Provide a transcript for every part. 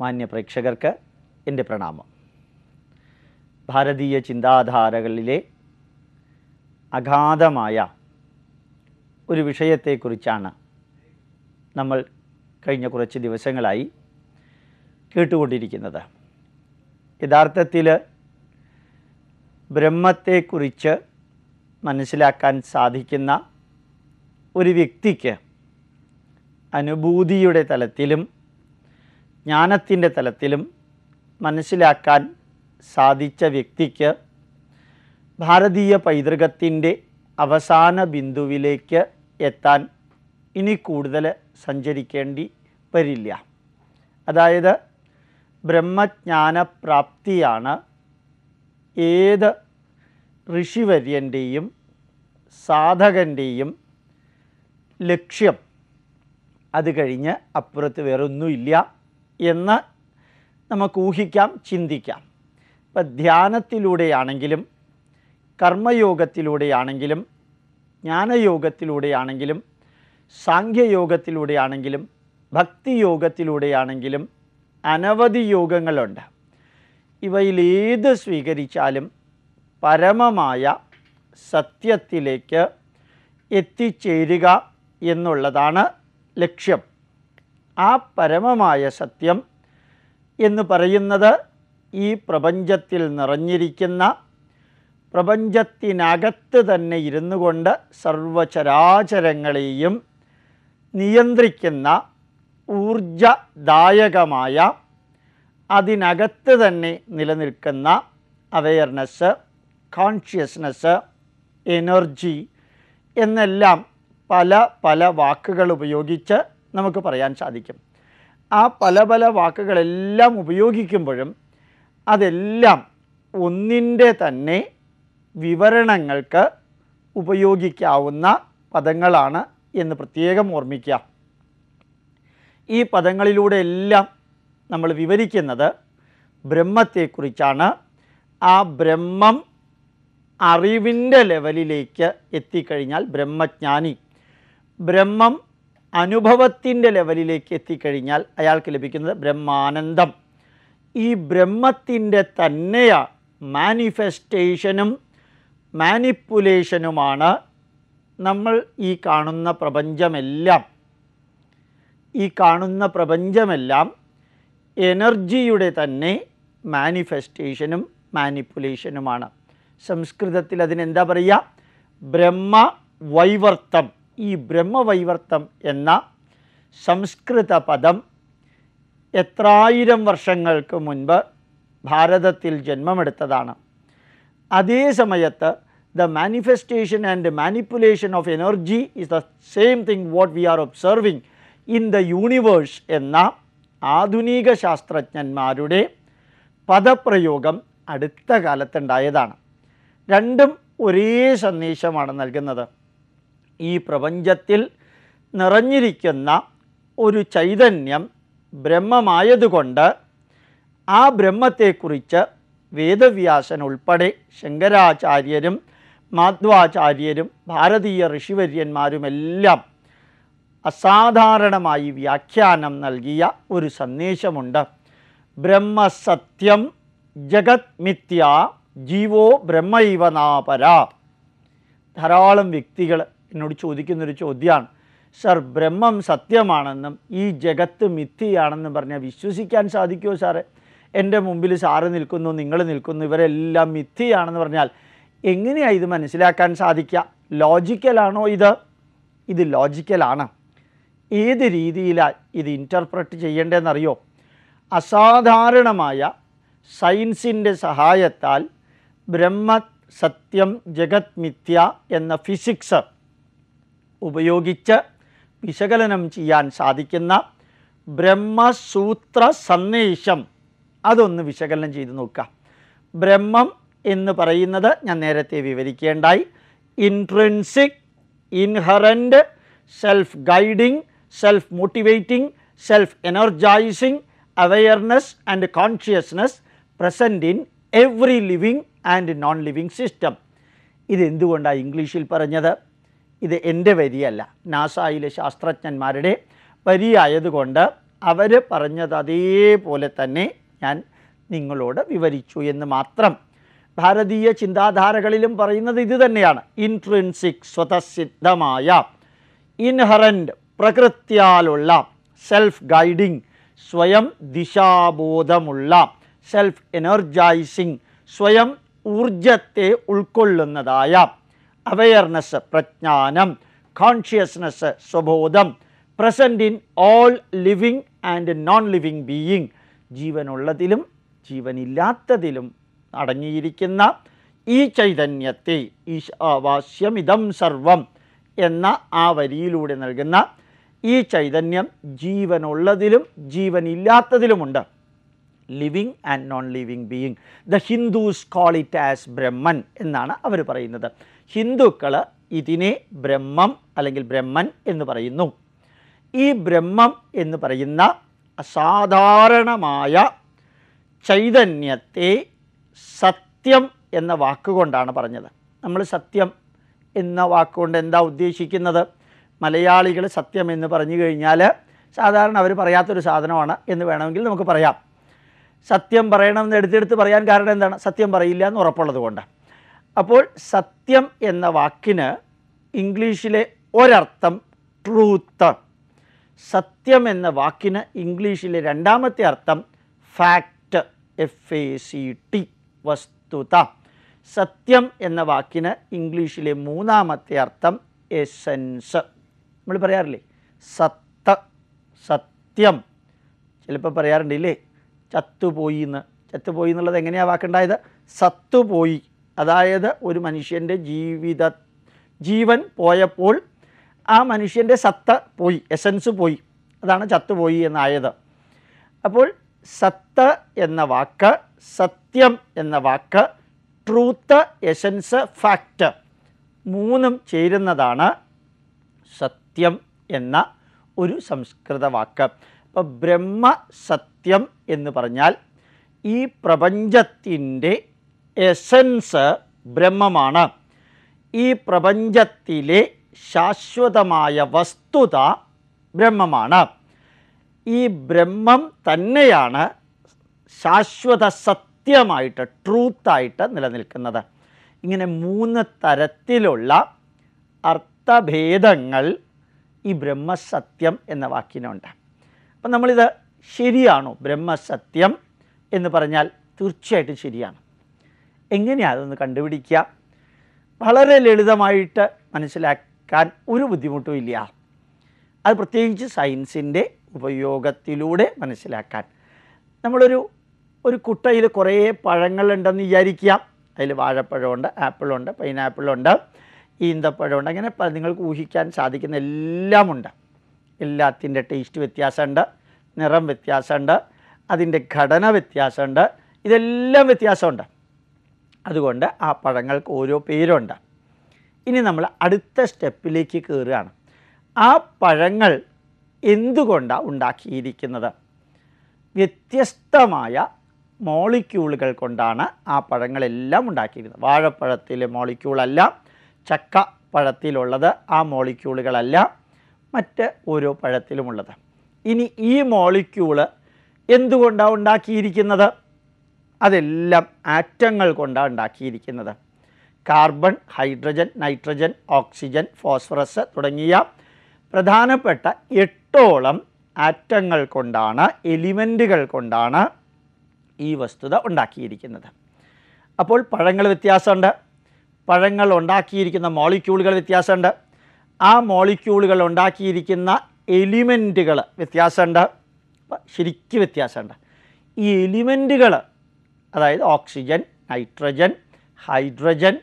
മാന്യ പ്രേക്ഷകർക്ക് എന്റെ പ്രണാമം. ഭാരതീയ ചിന്താധാരകളിലെ അഗാധമായ ഒരു വിഷയത്തെക്കുറിച്ചാണ് നമ്മൾ കഴിഞ്ഞ കുറച്ച് ദിവസങ്ങളായി കേട്ടുകൊണ്ടിരിക്കുന്നത്. യഥാർത്ഥത്തിൽ ബ്രഹ്മത്തെക്കുറിച്ച് മനസ്സിലാക്കാൻ സാധിക്കുന്ന ഒരു വ്യക്തിക്ക് അനുഭൂതിയുടെ തലത്തിലും ജ്ഞാനത്തിന്റെ തലത്തിലും മനസ്സിലാക്കാൻ സാധിച്ച വ്യക്തിക്ക് ഭാരതീയ പൈതൃകത്തിന്റെ അവസാന ബിന്ദുവിലേക്ക് എത്താൻ ഇനി കൂടുതൽ സഞ്ചരിക്കേണ്ടി വരില്ല. അതായത് ബ്രഹ്മജ്ഞാനപ്രാപ്തിയാണ് ഏത് ഋഷിവര്യന്റെയും സാധകന്റെയും ലക്ഷ്യം. അത് കഴിഞ്ഞ് അപ്പുറത്ത് വേറൊന്നുമില്ല. എന്ന് നമുക്ക് ഊഹിക്കാം ചിന്തിക്കാം. ഇപ്പം ധ്യാനത്തിലൂടെയാണെങ്കിലും കർമ്മയോഗത്തിലൂടെയാണെങ്കിലും ജ്ഞാനയോഗത്തിലൂടെയാണെങ്കിലും സാഖ്യയോഗത്തിലൂടെയാണെങ്കിലും ഭക്തിയോഗത്തിലൂടെയാണെങ്കിലും അനവധി യോഗങ്ങളുണ്ട്. ഇവയിലേത് സ്വീകരിച്ചാലും പരമമായ സത്യത്തിലേക്ക് എത്തിച്ചേരുക എന്നുള്ളതാണ് ലക്ഷ്യം. ആ പരമമായ സത്യം എന്ന് പറയുന്നത് ഈ പ്രപഞ്ചത്തിൽ നിറഞ്ഞിരിക്കുന്ന പ്രപഞ്ചത്തിനകത്ത് തന്നെ ഇരുന്നു കൊണ്ട് സർവചരാചരങ്ങളെയും നിയന്ത്രിക്കുന്ന ഊർജദായകമായ അതിനകത്ത് തന്നെ നിലനിൽക്കുന്ന അവയർനെസ് കോൺഷ്യസ്നസ് എനർജി എന്നെല്ലാം പല പല വാക്കുകൾ ഉപയോഗിച്ച് നമുക്ക് പറയാൻ സാധിക്കും. ആ പല പല വാക്കുകളെല്ലാം ഉപയോഗിക്കുമ്പോഴും അതെല്ലാം ഒന്നിന്റെ തന്നെ വിവരണങ്ങൾക്ക് ഉപയോഗിക്കാവുന്ന പദങ്ങളാണ് എന്ന് പ്രത്യേകം ഓർമ്മിക്കുക. ഈ പദങ്ങളിലൂടെ എല്ലാം നമ്മൾ വിവരിക്കുന്നത് ബ്രഹ്മത്തെക്കുറിച്ചാണ്. ആ ബ്രഹ്മം അറിവിന്റെ ലെവലിലേക്ക് എത്തിക്കഴിഞ്ഞാൽ ബ്രഹ്മജ്ഞാനി. ബ്രഹ്മം അനുഭവത്തിന്റെ ലെവലിലേക്ക് എത്തിക്കഴിഞ്ഞാൽ അയാൾക്ക് ലഭിക്കുന്നത് ബ്രഹ്മാനന്ദം. ഈ ബ്രഹ്മത്തിന്റെ തന്നെയാ മാനിഫെസ്റ്റേഷനും മാനിപ്പുലേഷനുമാണ് നമ്മൾ ഈ കാണുന്ന പ്രപഞ്ചമെല്ലാം. ഈ കാണുന്ന പ്രപഞ്ചമെല്ലാം എനർജിയുടെ തന്നെ മാനിഫെസ്റ്റേഷനും മാനിപ്പുലേഷനുമാണ്. സംസ്കൃതത്തിൽ അതിനെന്താ പറയുക? ബ്രഹ്മവൈവർത്തം ഈ ബ്രഹ്മവൈവർത്തം എന്ന സംസ്കൃത പദം എത്രായിരം വർഷങ്ങൾക്ക് മുൻപ് ഭാരതത്തിൽ ജന്മമെടുത്തതാണ്. അതേ സമയത്ത് the manifestation and manipulation of energy is the same thing what we are observing in the universe എന്ന ആധുനിക ശാസ്ത്രജ്ഞന്മാരുടെ പദപ്രയോഗം അടുത്ത കാലത്തുണ്ടായതാണ്. രണ്ടും ഒരേ സന്ദേശമാണ് നൽകുന്നത്. ഈ പ്രപഞ്ചത്തിൽ നിറഞ്ഞിരിക്കുന്ന ഒരു ചൈതന്യം ബ്രഹ്മമായതുകൊണ്ട് ആ ബ്രഹ്മത്തെക്കുറിച്ച് വേദവ്യാസൻ ഉൾപ്പെടെ ശങ്കരാചാര്യരും മാധ്വാചാര്യരും ഭാരതീയ ഋഷിവര്യന്മാരുമെല്ലാം അസാധാരണമായി വ്യാഖ്യാനം നൽകിയ ഒരു സന്ദേശമുണ്ട്. ബ്രഹ്മസത്യം ജഗത് മിഥ്യ ജീവോ ബ്രഹ്മൈവനാപര ധാരാളം വ്യക്തികൾ എന്നോട് ചോദിക്കുന്നൊരു ചോദ്യമാണ് സർ ബ്രഹ്മം സത്യമാണെന്നും ഈ ജഗത്ത് മിഥിയാണെന്നും പറഞ്ഞാൽ വിശ്വസിക്കാൻ സാധിക്കുമോ സാറേ? എന്റെ മുമ്പിൽ സാറ് നിൽക്കുന്നു നിങ്ങൾ നിൽക്കുന്നു ഇവരെല്ലാം മിഥിയാണെന്ന് പറഞ്ഞാൽ എങ്ങനെയാണ് ഇത് മനസ്സിലാക്കാൻ സാധിക്കുക? ലോജിക്കലാണോ ഇത്? ഇത് ലോജിക്കലാണ്. ഏത് രീതിയിലാണ് ഇത് ഇന്റർപ്രറ്റ് ചെയ്യേണ്ടതെന്നറിയോ? അസാധാരണമായ സയൻസിന്റെ സഹായത്താൽ ബ്രഹ്മ സത്യം ജഗത് മിഥ്യ എന്ന ഫിസിക്സ് ഉപയോഗിച്ച് വിശകലനം ചെയ്യാൻ സാധിക്കുന്ന ബ്രഹ്മസൂത്ര സന്ദേശം അതൊന്ന് വിശകലനം ചെയ്ത് നോക്കുക ബ്രഹ്മം എന്ന് പറയുന്നത് ഞാൻ നേരത്തെ വിവരിക്കേണ്ടായി. Intrinsic inherent self guiding self motivating self energizing awareness and consciousness present in every living and non living system ഇതെന്തുകൊണ്ടാണ് ഇംഗ്ലീഷിൽ പറഞ്ഞത്? ഇത് എന്റെ വരിയല്ല. നാസായിലെ ശാസ്ത്രജ്ഞന്മാരുടെ വരിയായതുകൊണ്ട് അവർ പറഞ്ഞത് അതേപോലെ തന്നെ ഞാൻ നിങ്ങളോട് വിവരിച്ചു എന്ന് മാത്രം. ഭാരതീയ ചിന്താധാരകളിലും പറയുന്നത് ഇത് തന്നെയാണ്. ഇൻട്രിൻസിക് സ്വതസിദ്ധമായ ഇൻഹറന്റ് പ്രകൃത്യാലുള്ള സെൽഫ് ഗൈഡിങ് സ്വയം ദിശാബോധമുള്ള സെൽഫ് എനർജൈസിങ് സ്വയം ഊർജത്തെ ഉൾക്കൊള്ളുന്നതായ അവയർനെസ് പ്രജ്ഞാനം consciousness സ്വബോധം present in all living and non living being ജീവനുള്ളതിലും ജീവനില്ലാത്തതിലും അടങ്ങിയിരിക്കുന്ന ഈ ചൈതന്യത്തെ ഈശാവാസ്യമിതം സർവം എന്ന ആ വരിയിലൂടെ നൽകുന്ന ഈ ചൈതന്യം ജീവനുള്ളതിലും ജീവനില്ലാത്തതിലുമുണ്ട്. Living and non living being the Hindus call it as Brahman എന്നാണ് അവർ പറയുന്നത്. ഹിന്ദുക്കൾ ഇതിനെ ബ്രഹ്മം അല്ലെങ്കിൽ ബ്രഹ്മൻ എന്ന് പറയുന്നു. ഈ ബ്രഹ്മം എന്ന് പറയുന്ന അസാധാരണമായ ചൈതന്യത്തെ സത്യം എന്ന വാക്കുകൊണ്ടാണ് പറഞ്ഞത്. നമ്മൾ സത്യം എന്ന വാക്കുകൊണ്ട് എന്താ ഉദ്ദേശിക്കുന്നത്? മലയാളികൾ സത്യം എന്ന് പറഞ്ഞു കഴിഞ്ഞാൽ സാധാരണ അവർ പറയാത്തൊരു സാധനമാണ് എന്ന് വേണമെങ്കിൽ നമുക്ക് പറയാം. സത്യം പറയണമെന്ന് എടുത്തെടുത്ത് പറയാൻ കാരണം എന്താണ്? സത്യം പറയില്ല എന്ന് ഉറപ്പുള്ളത് കൊണ്ട് അപ്പോൾ സത്യം എന്ന വാക്കിന് ഇംഗ്ലീഷിലെ ഒരർത്ഥം ട്രൂത്ത്. സത്യം എന്ന വാക്കിന് ഇംഗ്ലീഷിലെ രണ്ടാമത്തെ അർത്ഥം fact F A C T വസ്തുത. സത്യം എന്ന വാക്കിന് ഇംഗ്ലീഷിലെ മൂന്നാമത്തെ അർത്ഥം എസൻസ്. നമ്മൾ പറയാറില്ലേ? സത്ത സത്യം. ചിലപ്പോൾ പറയാറുണ്ട് ഇല്ലേ ചത്തുപോയി എന്ന് ചത്തുപോയി എന്നുള്ളത് എങ്ങനെയാണ് വാക്കുണ്ടായത് സത്തുപോയി. അതായത് ഒരു മനുഷ്യന്റെ ജീവിത ജീവൻ പോയപ്പോൾ ആ മനുഷ്യന്റെ സത്ത പോയി എസൻസ് പോയി. അതാണ് ചത്തുപോയി എന്നായത്. അപ്പോൾ സത്ത് എന്ന വാക്ക് സത്യം എന്ന വാക്ക് ട്രൂത്ത് എസൻസ് ഫാക്റ്റ് മൂന്നും ചേരുന്നതാണ് സത്യം എന്ന ഒരു സംസ്കൃത വാക്ക്. അപ്പോൾ ബ്രഹ്മ സത്യം എന്ന് പറഞ്ഞാൽ ഈ പ്രപഞ്ചത്തിന്റെ എസൻസ് ബ്രഹ്മമാണ്. ഈ പ്രപഞ്ചത്തിലെ ശാശ്വതമായ വസ്തുത ബ്രഹ്മമാണ്. ഈ ബ്രഹ്മം തന്നെയാണ് ശാശ്വത സത്യമായിട്ട് ട്രൂത്തായിട്ട് നിലനിൽക്കുന്നത്. ഇങ്ങനെ മൂന്ന് തരത്തിലുള്ള അർത്ഥഭേദങ്ങൾ ഈ ബ്രഹ്മസത്യം എന്ന വാക്കിനുണ്ട്. അപ്പം നമ്മളിത് ശരിയാണോ? ബ്രഹ്മസത്യം എന്ന് പറഞ്ഞാൽ തീർച്ചയായിട്ടും ശരിയാണ്. എങ്ങനെയാണ് അതൊന്ന് കണ്ടുപിടിക്കുക? വളരെ ലളിതമായിട്ട് മനസ്സിലാക്കാൻ ഒരു ബുദ്ധിമുട്ടും ഇല്ല. അത് പ്രത്യേകിച്ച് സയൻസിന്റെ ഉപയോഗത്തിലൂടെ മനസ്സിലാക്കാൻ. നമ്മളൊരു ഒരു കുട്ടയിൽ കുറേ പഴങ്ങളുണ്ടെന്ന് വിചാരിക്കുക അതിൽ വാഴപ്പഴമുണ്ട് ആപ്പിളുണ്ട് പൈനാപ്പിളുണ്ട് ഈന്തപ്പഴമുണ്ട് അങ്ങനെ നിങ്ങൾക്ക് ഊഹിക്കാൻ സാധിക്കുന്ന എല്ലാമുണ്ട്. എല്ലാത്തിന്റെ ടേസ്റ്റ് വ്യത്യാസമുണ്ട് നിറം വ്യത്യാസമുണ്ട് അതിന്റെ ഘടന വ്യത്യാസമുണ്ട് ഇതെല്ലാം വ്യത്യാസമുണ്ട്. അതുകൊണ്ട് ആ പഴങ്ങൾക്ക് ഓരോ പേരുണ്ട്. ഇനി നമ്മൾ അടുത്ത സ്റ്റെപ്പിലേക്ക് കയറുകയാണ് ആ പഴങ്ങൾ എന്തുകൊണ്ടാണ് ഉണ്ടാക്കിയിരിക്കുന്നത്? വ്യത്യസ്തമായ മോളിക്യൂളുകൾ കൊണ്ടാണ് ആ പഴങ്ങളെല്ലാം ഉണ്ടാക്കിയിരുന്നത്. വാഴപ്പഴത്തിലെ മോളിക്യൂളല്ല ചക്ക പഴത്തിലുള്ളത് ആ മോളിക്യൂളുകളല്ല മറ്റ് ഓരോ പഴത്തിലുമുള്ളത്. ഇനി ഈ മോളിക്യൂൾ എന്തുകൊണ്ടാണ് ഉണ്ടാക്കിയിരിക്കുന്നത്? അതെല്ലാം ആറ്റങ്ങൾ കൊണ്ടാണ് ഉണ്ടാക്കിയിരിക്കുന്നത്. Carbon hydrogen nitrogen oxygen phosphorus തുടങ്ങിയ പ്രധാനപ്പെട്ട എട്ടോളം ആറ്റങ്ങൾ കൊണ്ടാണ് എലിമെന്റുകൾ കൊണ്ടാണ് ഈ വസ്തുത ഉണ്ടാക്കിയിരിക്കുന്നത്. അപ്പോൾ പഴങ്ങൾ വ്യത്യാസമുണ്ട്. പഴങ്ങൾ ഉണ്ടാക്കിയിരിക്കുന്ന മോളിക്യൂളുകൾ വ്യത്യാസമുണ്ട്. ആ മോളിക്യൂളുകൾ ഉണ്ടാക്കിയിരിക്കുന്ന എലിമെന്റുകൾ വ്യത്യാസമുണ്ട്. ശരിക്കും വ്യത്യാസമുണ്ട്. ഈ എലിമെന്റുകൾ അതായത് ഓക്സിജൻ നൈട്രജൻ ഹൈഡ്രജൻ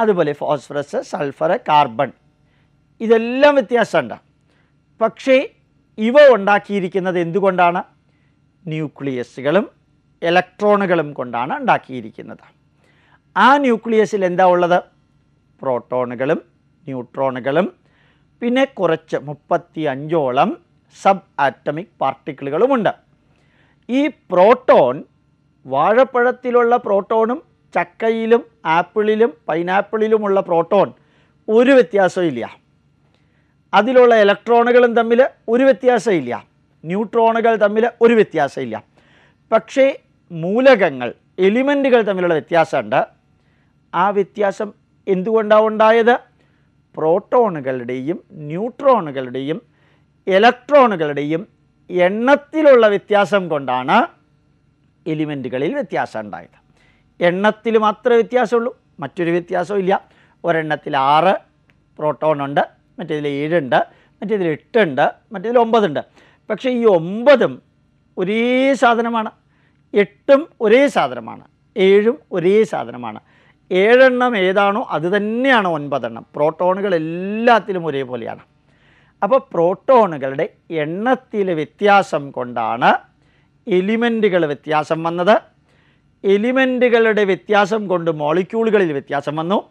അതുപോലെ ഫോസ്ഫറസ് സൾഫർ കാർബൺ. ഇതെല്ലാം വ്യത്യാസമുണ്ട്. പക്ഷേ ഇവ ഉണ്ടാക്കിയിരിക്കുന്നത് എന്തുകൊണ്ടാണ്? ന്യൂക്ലിയസുകളും ഇലക്ട്രോണുകളും കൊണ്ടാണ് ഉണ്ടാക്കിയിരിക്കുന്നത്. ആ ന്യൂക്ലിയസിൽ എന്താ ഉള്ളത്? പ്രോട്ടോണുകളും ന്യൂട്രോണുകളും പിന്നെ കുറച്ച് മുപ്പത്തി അഞ്ചോളം സബ് ആറ്റമിക് പാർട്ടിക്കിളുകളുമുണ്ട്. ഈ പ്രോട്ടോൺ വാഴപ്പഴത്തിലുള്ള പ്രോട്ടോണും ചക്കയിലും ആപ്പിളിലും പൈനാപ്പിളിലുമുള്ള പ്രോട്ടോൺ ഒരു വ്യത്യാസമില്ല അതിലുള്ള ഇലക്ട്രോണുകളും തമ്മിൽ ഒരു വ്യത്യാസമില്ല ന്യൂട്രോണുകൾ തമ്മിൽ ഒരു വ്യത്യാസമില്ല പക്ഷേ മൂലകങ്ങൾ എലിമെന്റുകൾ തമ്മിലുള്ള വ്യത്യാസമുണ്ട്. ആ വ്യത്യാസം എന്തുകൊണ്ടാണ് ഉണ്ടായത്? പ്രോട്ടോണുകളുടെയും ന്യൂട്രോണുകളുടെയും ഇലക്ട്രോണുകളുടെയും എണ്ണത്തിലുള്ള വ്യത്യാസം കൊണ്ടാണ് എലിമെന്റുകളിൽ വ്യത്യാസം ഉണ്ടായത്. എണ്ണത്തിൽ മാത്രമേ വ്യത്യാസമുള്ളൂ. മറ്റൊരു വ്യത്യാസവും ഇല്ല. ഒരെണ്ണത്തിൽ ആറ് പ്രോട്ടോൺ ഉണ്ട് മറ്റേതിൽ ഏഴുണ്ട് മറ്റേതിൽ എട്ടുണ്ട് മറ്റേതിൽ ഒമ്പതുണ്ട് പക്ഷേ ഈ ഒമ്പതും ഒരേ സാധനമാണ്. എട്ടും ഒരേ സാധനമാണ്. ഏഴും ഒരേ സാധനമാണ്. ഏഴെണ്ണം ഏതാണോ അത് തന്നെയാണ് ഒൻപതെണ്ണം. പ്രോട്ടോണുകൾ എല്ലാത്തിലും ഒരേപോലെയാണ്. അപ്പോൾ പ്രോട്ടോണുകളുടെ എണ്ണത്തിലെ വ്യത്യാസം കൊണ്ടാണ് എലിമെന്റുകൾ വ്യത്യാസം വന്നത്. എലിമെന്റുകളുടെ വ്യത്യാസം കൊണ്ട് മോളിക്യൂളുകളിൽ വ്യത്യാസം വന്നു.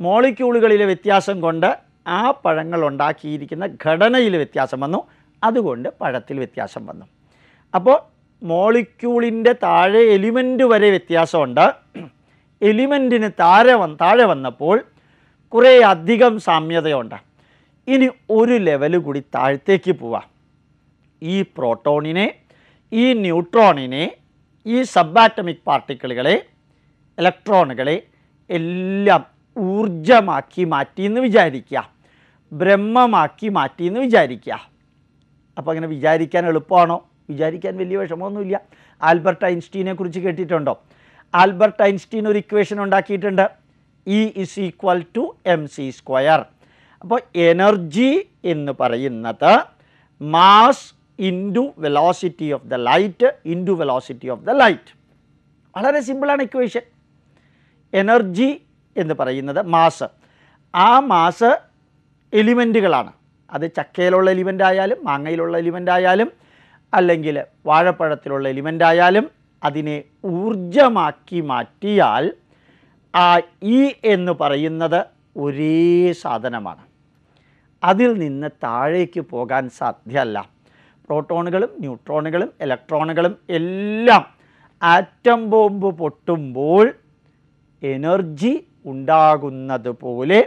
മോളിക്യൂളുകളിലെ വ്യത്യാസം കൊണ്ട് ആ പഴങ്ങൾ ഉണ്ടാക്കിയിരിക്കുന്ന ഘടനയിൽ വ്യത്യാസം വന്നു. അതുകൊണ്ട് പഴത്തിൽ വ്യത്യാസം വന്നു. അപ്പോൾ മോളിക്യൂളിന്റെ താഴെ എലിമെന്റ് വരെ വ്യത്യാസമുണ്ട്. എലിമെന്റിന് താഴെ വന്ന് താഴെ വന്നപ്പോൾ കുറേ അധികം സാമ്യതയുണ്ട്. ഇനി ഒരു ലെവൽ കൂടി താഴത്തേക്ക് പോവാം. ഈ പ്രോട്ടോണിനെ ഈ ന്യൂട്രോണിനെ ഈ സബ്ബാറ്റമിക് പാർട്ടിക്കിളുകളെ ഇലക്ട്രോണുകളെ എല്ലാം ഊർജമാക്കി മാറ്റിയെന്ന് വിചാരിക്കുക. ബ്രഹ്മമാക്കി മാറ്റിയെന്ന് വിചാരിക്കുക. അപ്പോൾ അങ്ങനെ വിചാരിക്കാൻ എളുപ്പമാണോ? വിചാരിക്കാൻ വലിയ വിഷമമൊന്നുമില്ല. ആൽബർട്ട് ഐൻസ്റ്റീനെ കുറിച്ച് കേട്ടിട്ടുണ്ടോ? ആൽബർട്ട് ഐൻസ്റ്റീൻ ഒരു ഇക്വേഷൻ ഉണ്ടാക്കിയിട്ടുണ്ട്. E is equal to M C square അപ്പോൾ എനർജി എന്ന് പറയുന്നത് mass into velocity of the light into velocity of the light വളരെ സിമ്പിളാണ് ഇക്വേഷൻ എനർജി എന്ന് പറയുന്നത് മാസ് ആ മാസ് എലിമെന്റുകളാണ് അത് ചക്കയിലുള്ള എലിമെന്റ് ആയാലും മാങ്ങയിലുള്ള എലിമെന്റ് ആയാലും അല്ലെങ്കിൽ വാഴപ്പഴത്തിലുള്ള എലിമെന്റ് ആയാലും അതിനെ ഊർജമാക്കി മാറ്റിയാൽ ആ ഇ എന്ന് പറയുന്നത് ഒരേ സാധനമാണ്. അതിൽ നിന്ന് താഴേക്ക് പോകാൻ സാധ്യമല്ല പ്രോട്ടോണുകളും ന്യൂട്രോണുകളും ഇലക്ട്രോണുകളും എല്ലാം ആറ്റം ബോംബ് പൊട്ടുമ്പോൾ എനർജി ഉണ്ടാകുന്നത് പോലെ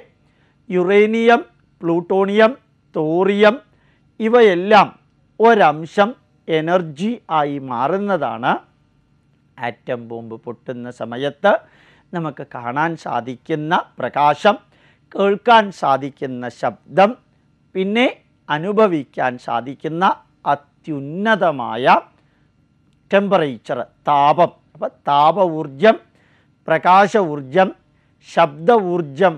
യുറേനിയം പ്ലൂട്ടോണിയം തോറിയം ഇവയെല്ലാം ഒരംശം എനർജി ആയി മാറുന്നതാണ്. ആറ്റം ബോംബ് പൊട്ടുന്ന സമയത്ത് നമുക്ക് കാണാൻ സാധിക്കുന്ന പ്രകാശം കേൾക്കാൻ സാധിക്കുന്ന ശബ്ദം പിന്നെ അനുഭവിക്കാൻ സാധിക്കുന്ന അത്യുന്നതമായ ടെമ്പറേച്ചർ താപം. അപ്പം താപ ഊർജം പ്രകാശ ഊർജം ശബ്ദ ഊർജം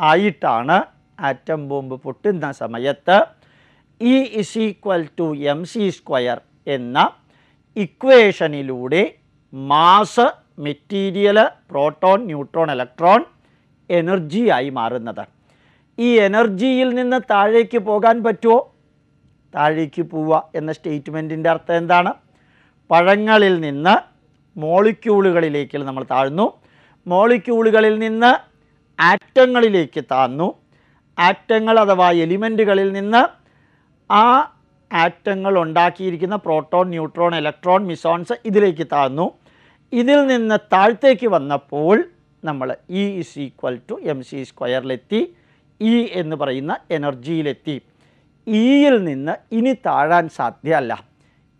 ആയിട്ടാണ് ആറ്റം ബോംബ് പൊട്ടുന്ന സമയത്ത് E is equal to M C square എന്ന ഇക്വേഷനിലൂടെ mass material proton neutron electron എനർജിയായി മാറുന്നത്. ഈ എനർജിയിൽ നിന്ന് താഴേക്ക് പോകാൻ പറ്റുമോ? താഴേക്ക് പോവുക എന്ന സ്റ്റേറ്റ്മെന്റിന്റെ അർത്ഥം എന്താണ്? പഴങ്ങളിൽ നിന്ന് മോളിക്യൂളുകളിലേക്ക് നമ്മൾ താഴ്ന്നു. മോളിക്യൂളുകളിൽ നിന്ന് ആറ്റങ്ങളിലേക്ക് താഴ്ന്നു. ആറ്റങ്ങൾ അഥവാ എലിമെന്റുകളിൽ നിന്ന് ആ ആറ്റങ്ങൾ ഉണ്ടാക്കിയിരിക്കുന്ന പ്രോട്ടോൺ ന്യൂട്രോൺ ഇലക്ട്രോൺ മിസോൺസ് ഇതിലേക്ക് താഴ്ന്നു. ഇതിൽ നിന്ന് താഴത്തേക്ക് വന്നപ്പോൾ നമ്മൾ E is equal to M C സ്ക്വയറിലെത്തി E എന്ന് പറയുന്ന എനർജിയിലെത്തി ഇയിൽ നിന്ന് ഇനി താഴാൻ സാധ്യമല്ല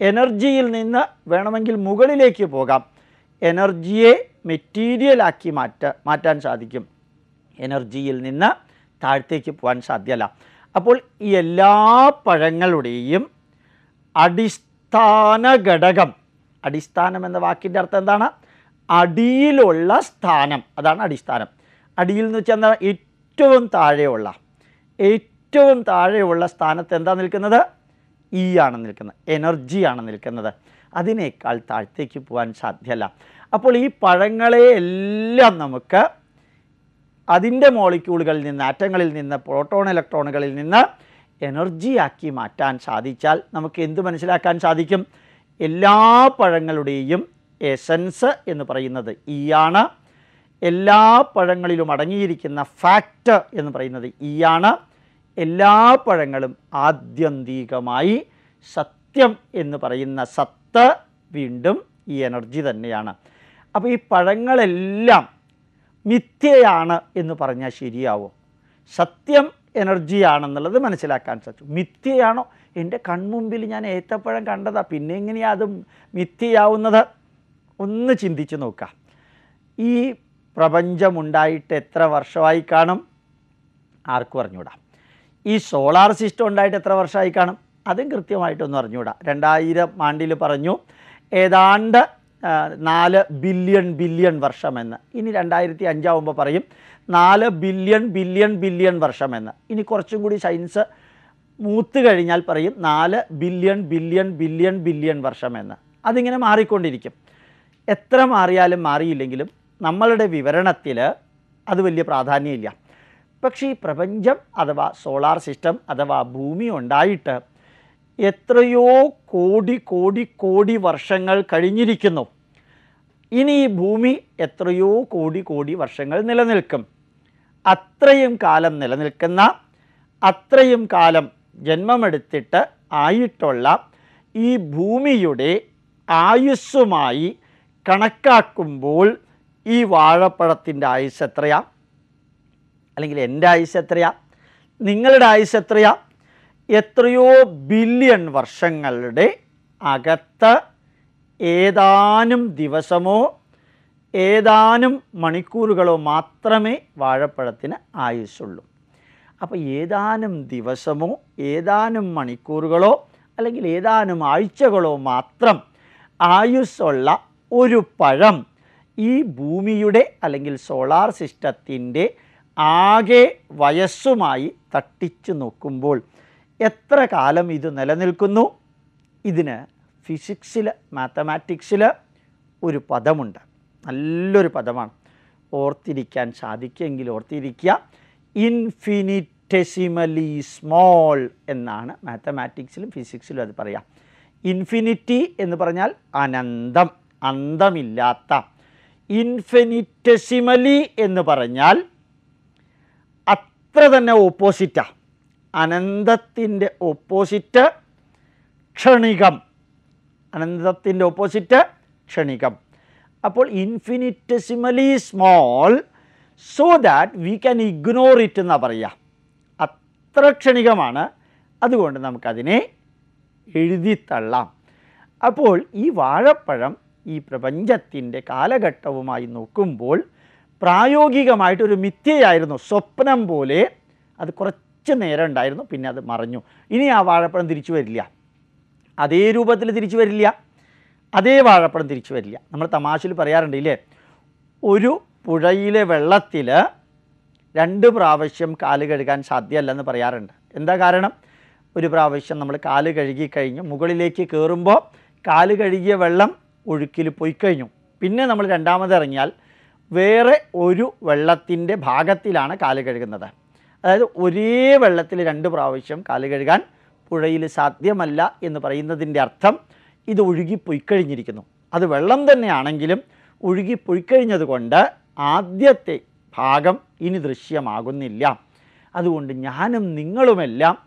എനർജിയിൽ നിന്ന് വേണമെങ്കിൽ മുകളിലേക്ക് പോകാം. എനർജിയെ മെറ്റീരിയലാക്കി മാറ്റ മാറ്റാൻ സാധിക്കും. എനർജിയിൽ നിന്ന് താഴത്തേക്ക് പോകാൻ സാധ്യമല്ല അപ്പോൾ ഈ എല്ലാ പഴങ്ങളുടെയും അടിസ്ഥാന ഘടകം അടിസ്ഥാനം എന്ന വാക്കിന്റെ അർത്ഥം എന്താണ്? അടിയിലുള്ള സ്ഥാനം. അതാണ് അടിസ്ഥാനം. അടിയിൽ എന്ന് വെച്ചാൽ ഏറ്റവും താഴെയുള്ള ഏറ്റവും താഴെയുള്ള സ്ഥാനത്ത് എന്താ നിൽക്കുന്നത്? ഇ ആണ് നിൽക്കുന്നത്. എനർജിയാണ് നിൽക്കുന്നത്. അതിനേക്കാൾ താഴത്തേക്ക് പോകാൻ സാധ്യമല്ല അപ്പോൾ ഈ പഴങ്ങളെ എല്ലാം നമുക്ക് അതിന്റെ മോളിക്യൂളുകളിൽ നിന്ന് ആറ്റങ്ങളിൽ നിന്ന് പ്രോട്ടോൺ ഇലക്ട്രോണുകളിൽ നിന്ന് എനർജിയാക്കി മാറ്റാൻ സാധിച്ചാൽ നമുക്ക് എന്ത് മനസ്സിലാക്കാൻ സാധിക്കും? എല്ലാ പഴങ്ങളുടെയും എസൻസ് എന്ന് പറയുന്നത് ഈ ആണ്. എല്ലാ പഴങ്ങളിലും അടങ്ങിയിരിക്കുന്ന ഫാക്റ്റ് എന്ന് പറയുന്നത് ഈ ആണ്. എല്ലാ പഴങ്ങളും ആത്യന്തികമായി സത്യം എന്ന് പറയുന്ന സത്ത് വീണ്ടും ഈ എനർജി തന്നെയാണ്. അപ്പോൾ ഈ പഴങ്ങളെല്ലാം മിഥ്യയാണ് എന്ന് പറഞ്ഞാൽ ശരിയാവോ? സത്യം എനർജിയാണെന്നുള്ളത് മനസ്സിലാക്കാൻ സാധിച്ചു. മിഥ്യയാണോ? എന്റെ കൺമുമ്പിൽ ഞാൻ ഏത്തപ്പഴം കണ്ടതാ. പിന്നെ എങ്ങനെയാണ് അത് മിഥ്യയാവുന്നത്? ഒന്ന് ചിന്തിച്ച് നോക്കാം ഈ പ്രപഞ്ചമുണ്ടായിട്ട് എത്ര വർഷമായി കാണും? ആർക്കും അറിഞ്ഞൂടാ. ഈ സോളാർ സിസ്റ്റം ഉണ്ടായിട്ട് എത്ര വർഷമായി കാണും? അതും കൃത്യമായിട്ടൊന്നും അറിഞ്ഞുകൂടാ. രണ്ടായിരം ആണ്ടിൽ പറഞ്ഞു ഏതാണ്ട് നാല് ബില്യൺ ബില്യൺ വർഷമെന്ന്. ഇനി രണ്ടായിരത്തി അഞ്ചാവുമ്പോൾ പറയും നാല് ബില്യൺ ബില്യൺ ബില്യൺ വർഷമെന്ന്. ഇനി കുറച്ചും കൂടി സയൻസ് മൂത്ത് കഴിഞ്ഞാൽ പറയും നാല് ബില്യൺ ബില്യൺ ബില്യൺ ബില്യൺ വർഷമെന്ന്. അതിങ്ങനെ മാറിക്കൊണ്ടിരിക്കും. എത്ര മാറിയാലും മാറിയില്ലെങ്കിലും നമ്മളുടെ വിവരണത്തിൽ അത് വലിയ പ്രാധാന്യമില്ല. പക്ഷേ ഈ പ്രപഞ്ചം അഥവാ സോളാർ സിസ്റ്റം അഥവാ ഭൂമി ഉണ്ടായിട്ട് എത്രയോ കോടി കോടി കോടി വർഷങ്ങൾ കഴിഞ്ഞിരിക്കുന്നു. ഇനി ഈ ഭൂമി എത്രയോ കോടി കോടി വർഷങ്ങൾ നിലനിൽക്കും. അത്രയും കാലം നിലനിൽക്കുന്ന അത്രയും കാലം ജന്മമെടുത്തിട്ട് ആയിട്ടുള്ള ഈ ഭൂമിയുടെ ആയുസ്സുമായി കണക്കാക്കുമ്പോൾ ഈ വാഴപ്പഴത്തിന്റെ ആയുസ് എത്രയാ? അല്ലെങ്കിൽ എന്റെ ആയുസ് എത്രയാ? നിങ്ങളുടെ ആയുസ് എത്രയാ? എത്രയോ ബില്യൺ വർഷങ്ങളുടെ അകത്ത് ഏതാനും ദിവസമോ ഏതാനും മണിക്കൂറുകളോ മാത്രമേ വാഴപ്പഴത്തിന് ആയുസ്സുള്ളൂ. അപ്പോൾ ഏതാനും ദിവസമോ ഏതാനും മണിക്കൂറുകളോ അല്ലെങ്കിൽ ഏതാനും ആഴ്ചകളോ മാത്രം ആയുസ്സുള്ള ഒരു പഴം ഈ ഭൂമിയുടെ അല്ലെങ്കിൽ സോളാർ സിസ്റ്റത്തിന്റെ ആകെ വയസ്സുമായി തട്ടിച്ചു നോക്കുമ്പോൾ എത്ര കാലം ഇത് നിലനിൽക്കുന്നു? ഇതിന് ഫിസിക്സിൽ മാത്തമാറ്റിക്സിൽ ഒരു പദമുണ്ട്. നല്ലൊരു പദമാണ്. ഓർത്തിരിക്കാൻ സാധിക്കുമെങ്കിൽ ഓർത്തിരിക്കുക. ഇൻഫിനിറ്റെസിമലി സ്മോൾ എന്നാണ് മാത്തമാറ്റിക്സിലും ഫിസിക്സിലും അത് പറയാം. ഇൻഫിനിറ്റി എന്ന് പറഞ്ഞാൽ അനന്തം അന്തമില്ലാത്ത. ഇൻഫിനിറ്റെസിമലി എന്ന് പറഞ്ഞാൽ അത്ര തന്നെ ഓപ്പോസിറ്റാണ് അനന്തത്തിന്റെ ഓപ്പോസിറ്റ് ക്ഷണികം. അനന്തത്തിന്റെ ഓപ്പോസിറ്റ് ക്ഷണികം. അപ്പോൾ infinitesimally small so that we can ignore it എന്നാണ് പറയുക അത്ര ക്ഷണികമാണ്. അതുകൊണ്ട് നമുക്കതിനെ എഴുതിത്തള്ളാം. അപ്പോൾ ഈ വാഴപ്പഴം ഈ പ്രപഞ്ചത്തിന്റെ കാലഘട്ടവുമായി നോക്കുമ്പോൾ പ്രായോഗികമായിട്ടൊരു മിഥ്യയായിരുന്നു സ്വപ്നം പോലെ അത് കുറച്ച് നേരം ഉണ്ടായിരുന്നു പിന്നെ അത് മറഞ്ഞു. ഇനി ആ വാഴപ്പഴം തിരിച്ചു വരില്ല. അതേ രൂപത്തിൽ തിരിച്ചു വരില്ല. അതേ വാഴപ്പഴം തിരിച്ചു വരില്ല. നമ്മൾ തമാശയിൽ പറയാറുണ്ട് ഇല്ലേ? ഒരു പുഴയിലെ വെള്ളത്തിൽ രണ്ട് പ്രാവശ്യം കാൽ കഴുകാൻ സാധ്യമല്ലെന്ന് പറയാറുണ്ട്. എന്താ കാരണം? ഒരു പ്രാവശ്യം നമ്മൾ കാൽ കഴുകി മുകളിലേക്ക് കയറുമ്പോൾ കാൽ കഴുകിയ വെള്ളം ഒഴുക്കിൽ പോയി കഴിഞ്ഞു. പിന്നെ നമ്മൾ രണ്ടാമത് ഇറങ്ങിയാൽ വേറെ ഒരു വെള്ളത്തിന്റെ ഭാഗത്തിലാണ് കാൽ കഴുകുന്നത്. അതായത് ഒരേ വെള്ളത്തിൽ രണ്ട് പ്രാവശ്യം കാൽ കഴുകാൻ പുഴയിൽ സാധ്യമല്ല എന്ന് പറയുന്നതിന്റെ അർത്ഥം ഇത് ഒഴുകിപ്പോയി കഴിഞ്ഞിരിക്കുന്നു. അത് വെള്ളം തന്നെയാണെങ്കിലും ഒഴുകിപ്പോയി കഴിഞ്ഞത് കൊണ്ട് ആദ്യത്തെ ഭാഗം ഇനി ദൃശ്യമാകുന്നില്ല. അതുകൊണ്ട് ഞാനും നിങ്ങളുമെല്ലാം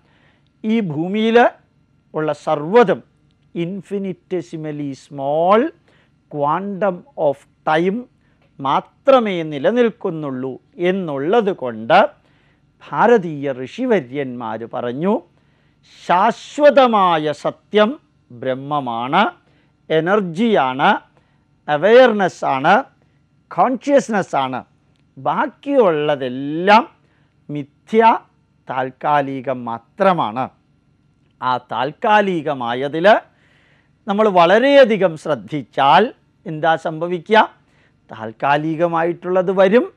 ഈ ഭൂമിയിൽ ഉള്ള സർവതും infinitesimally small quantum of time മാത്രമേ നിലനിൽക്കുന്നുള്ളൂ എന്നുള്ളത് കൊണ്ട് ഭാരതീയ ഋഷിവര്യന്മാർ പറഞ്ഞു ശാശ്വതമായ സത്യം ബ്രഹ്മമാണ് എനർജിയാണ് അവയർനെസ്സാണ് കോൺഷ്യസ്നെസ്സാണ്. ബാക്കിയുള്ളതെല്ലാം മിഥ്യ താൽക്കാലികം മാത്രമാണ്. ആ താൽക്കാലികമായതിൽ നമ്മൾ വളരെയധികം ശ്രദ്ധിച്ചാൽ എന്താ സംഭവിക്കുക? താൽക്കാലികമായിട്ടുള്ളത് വരും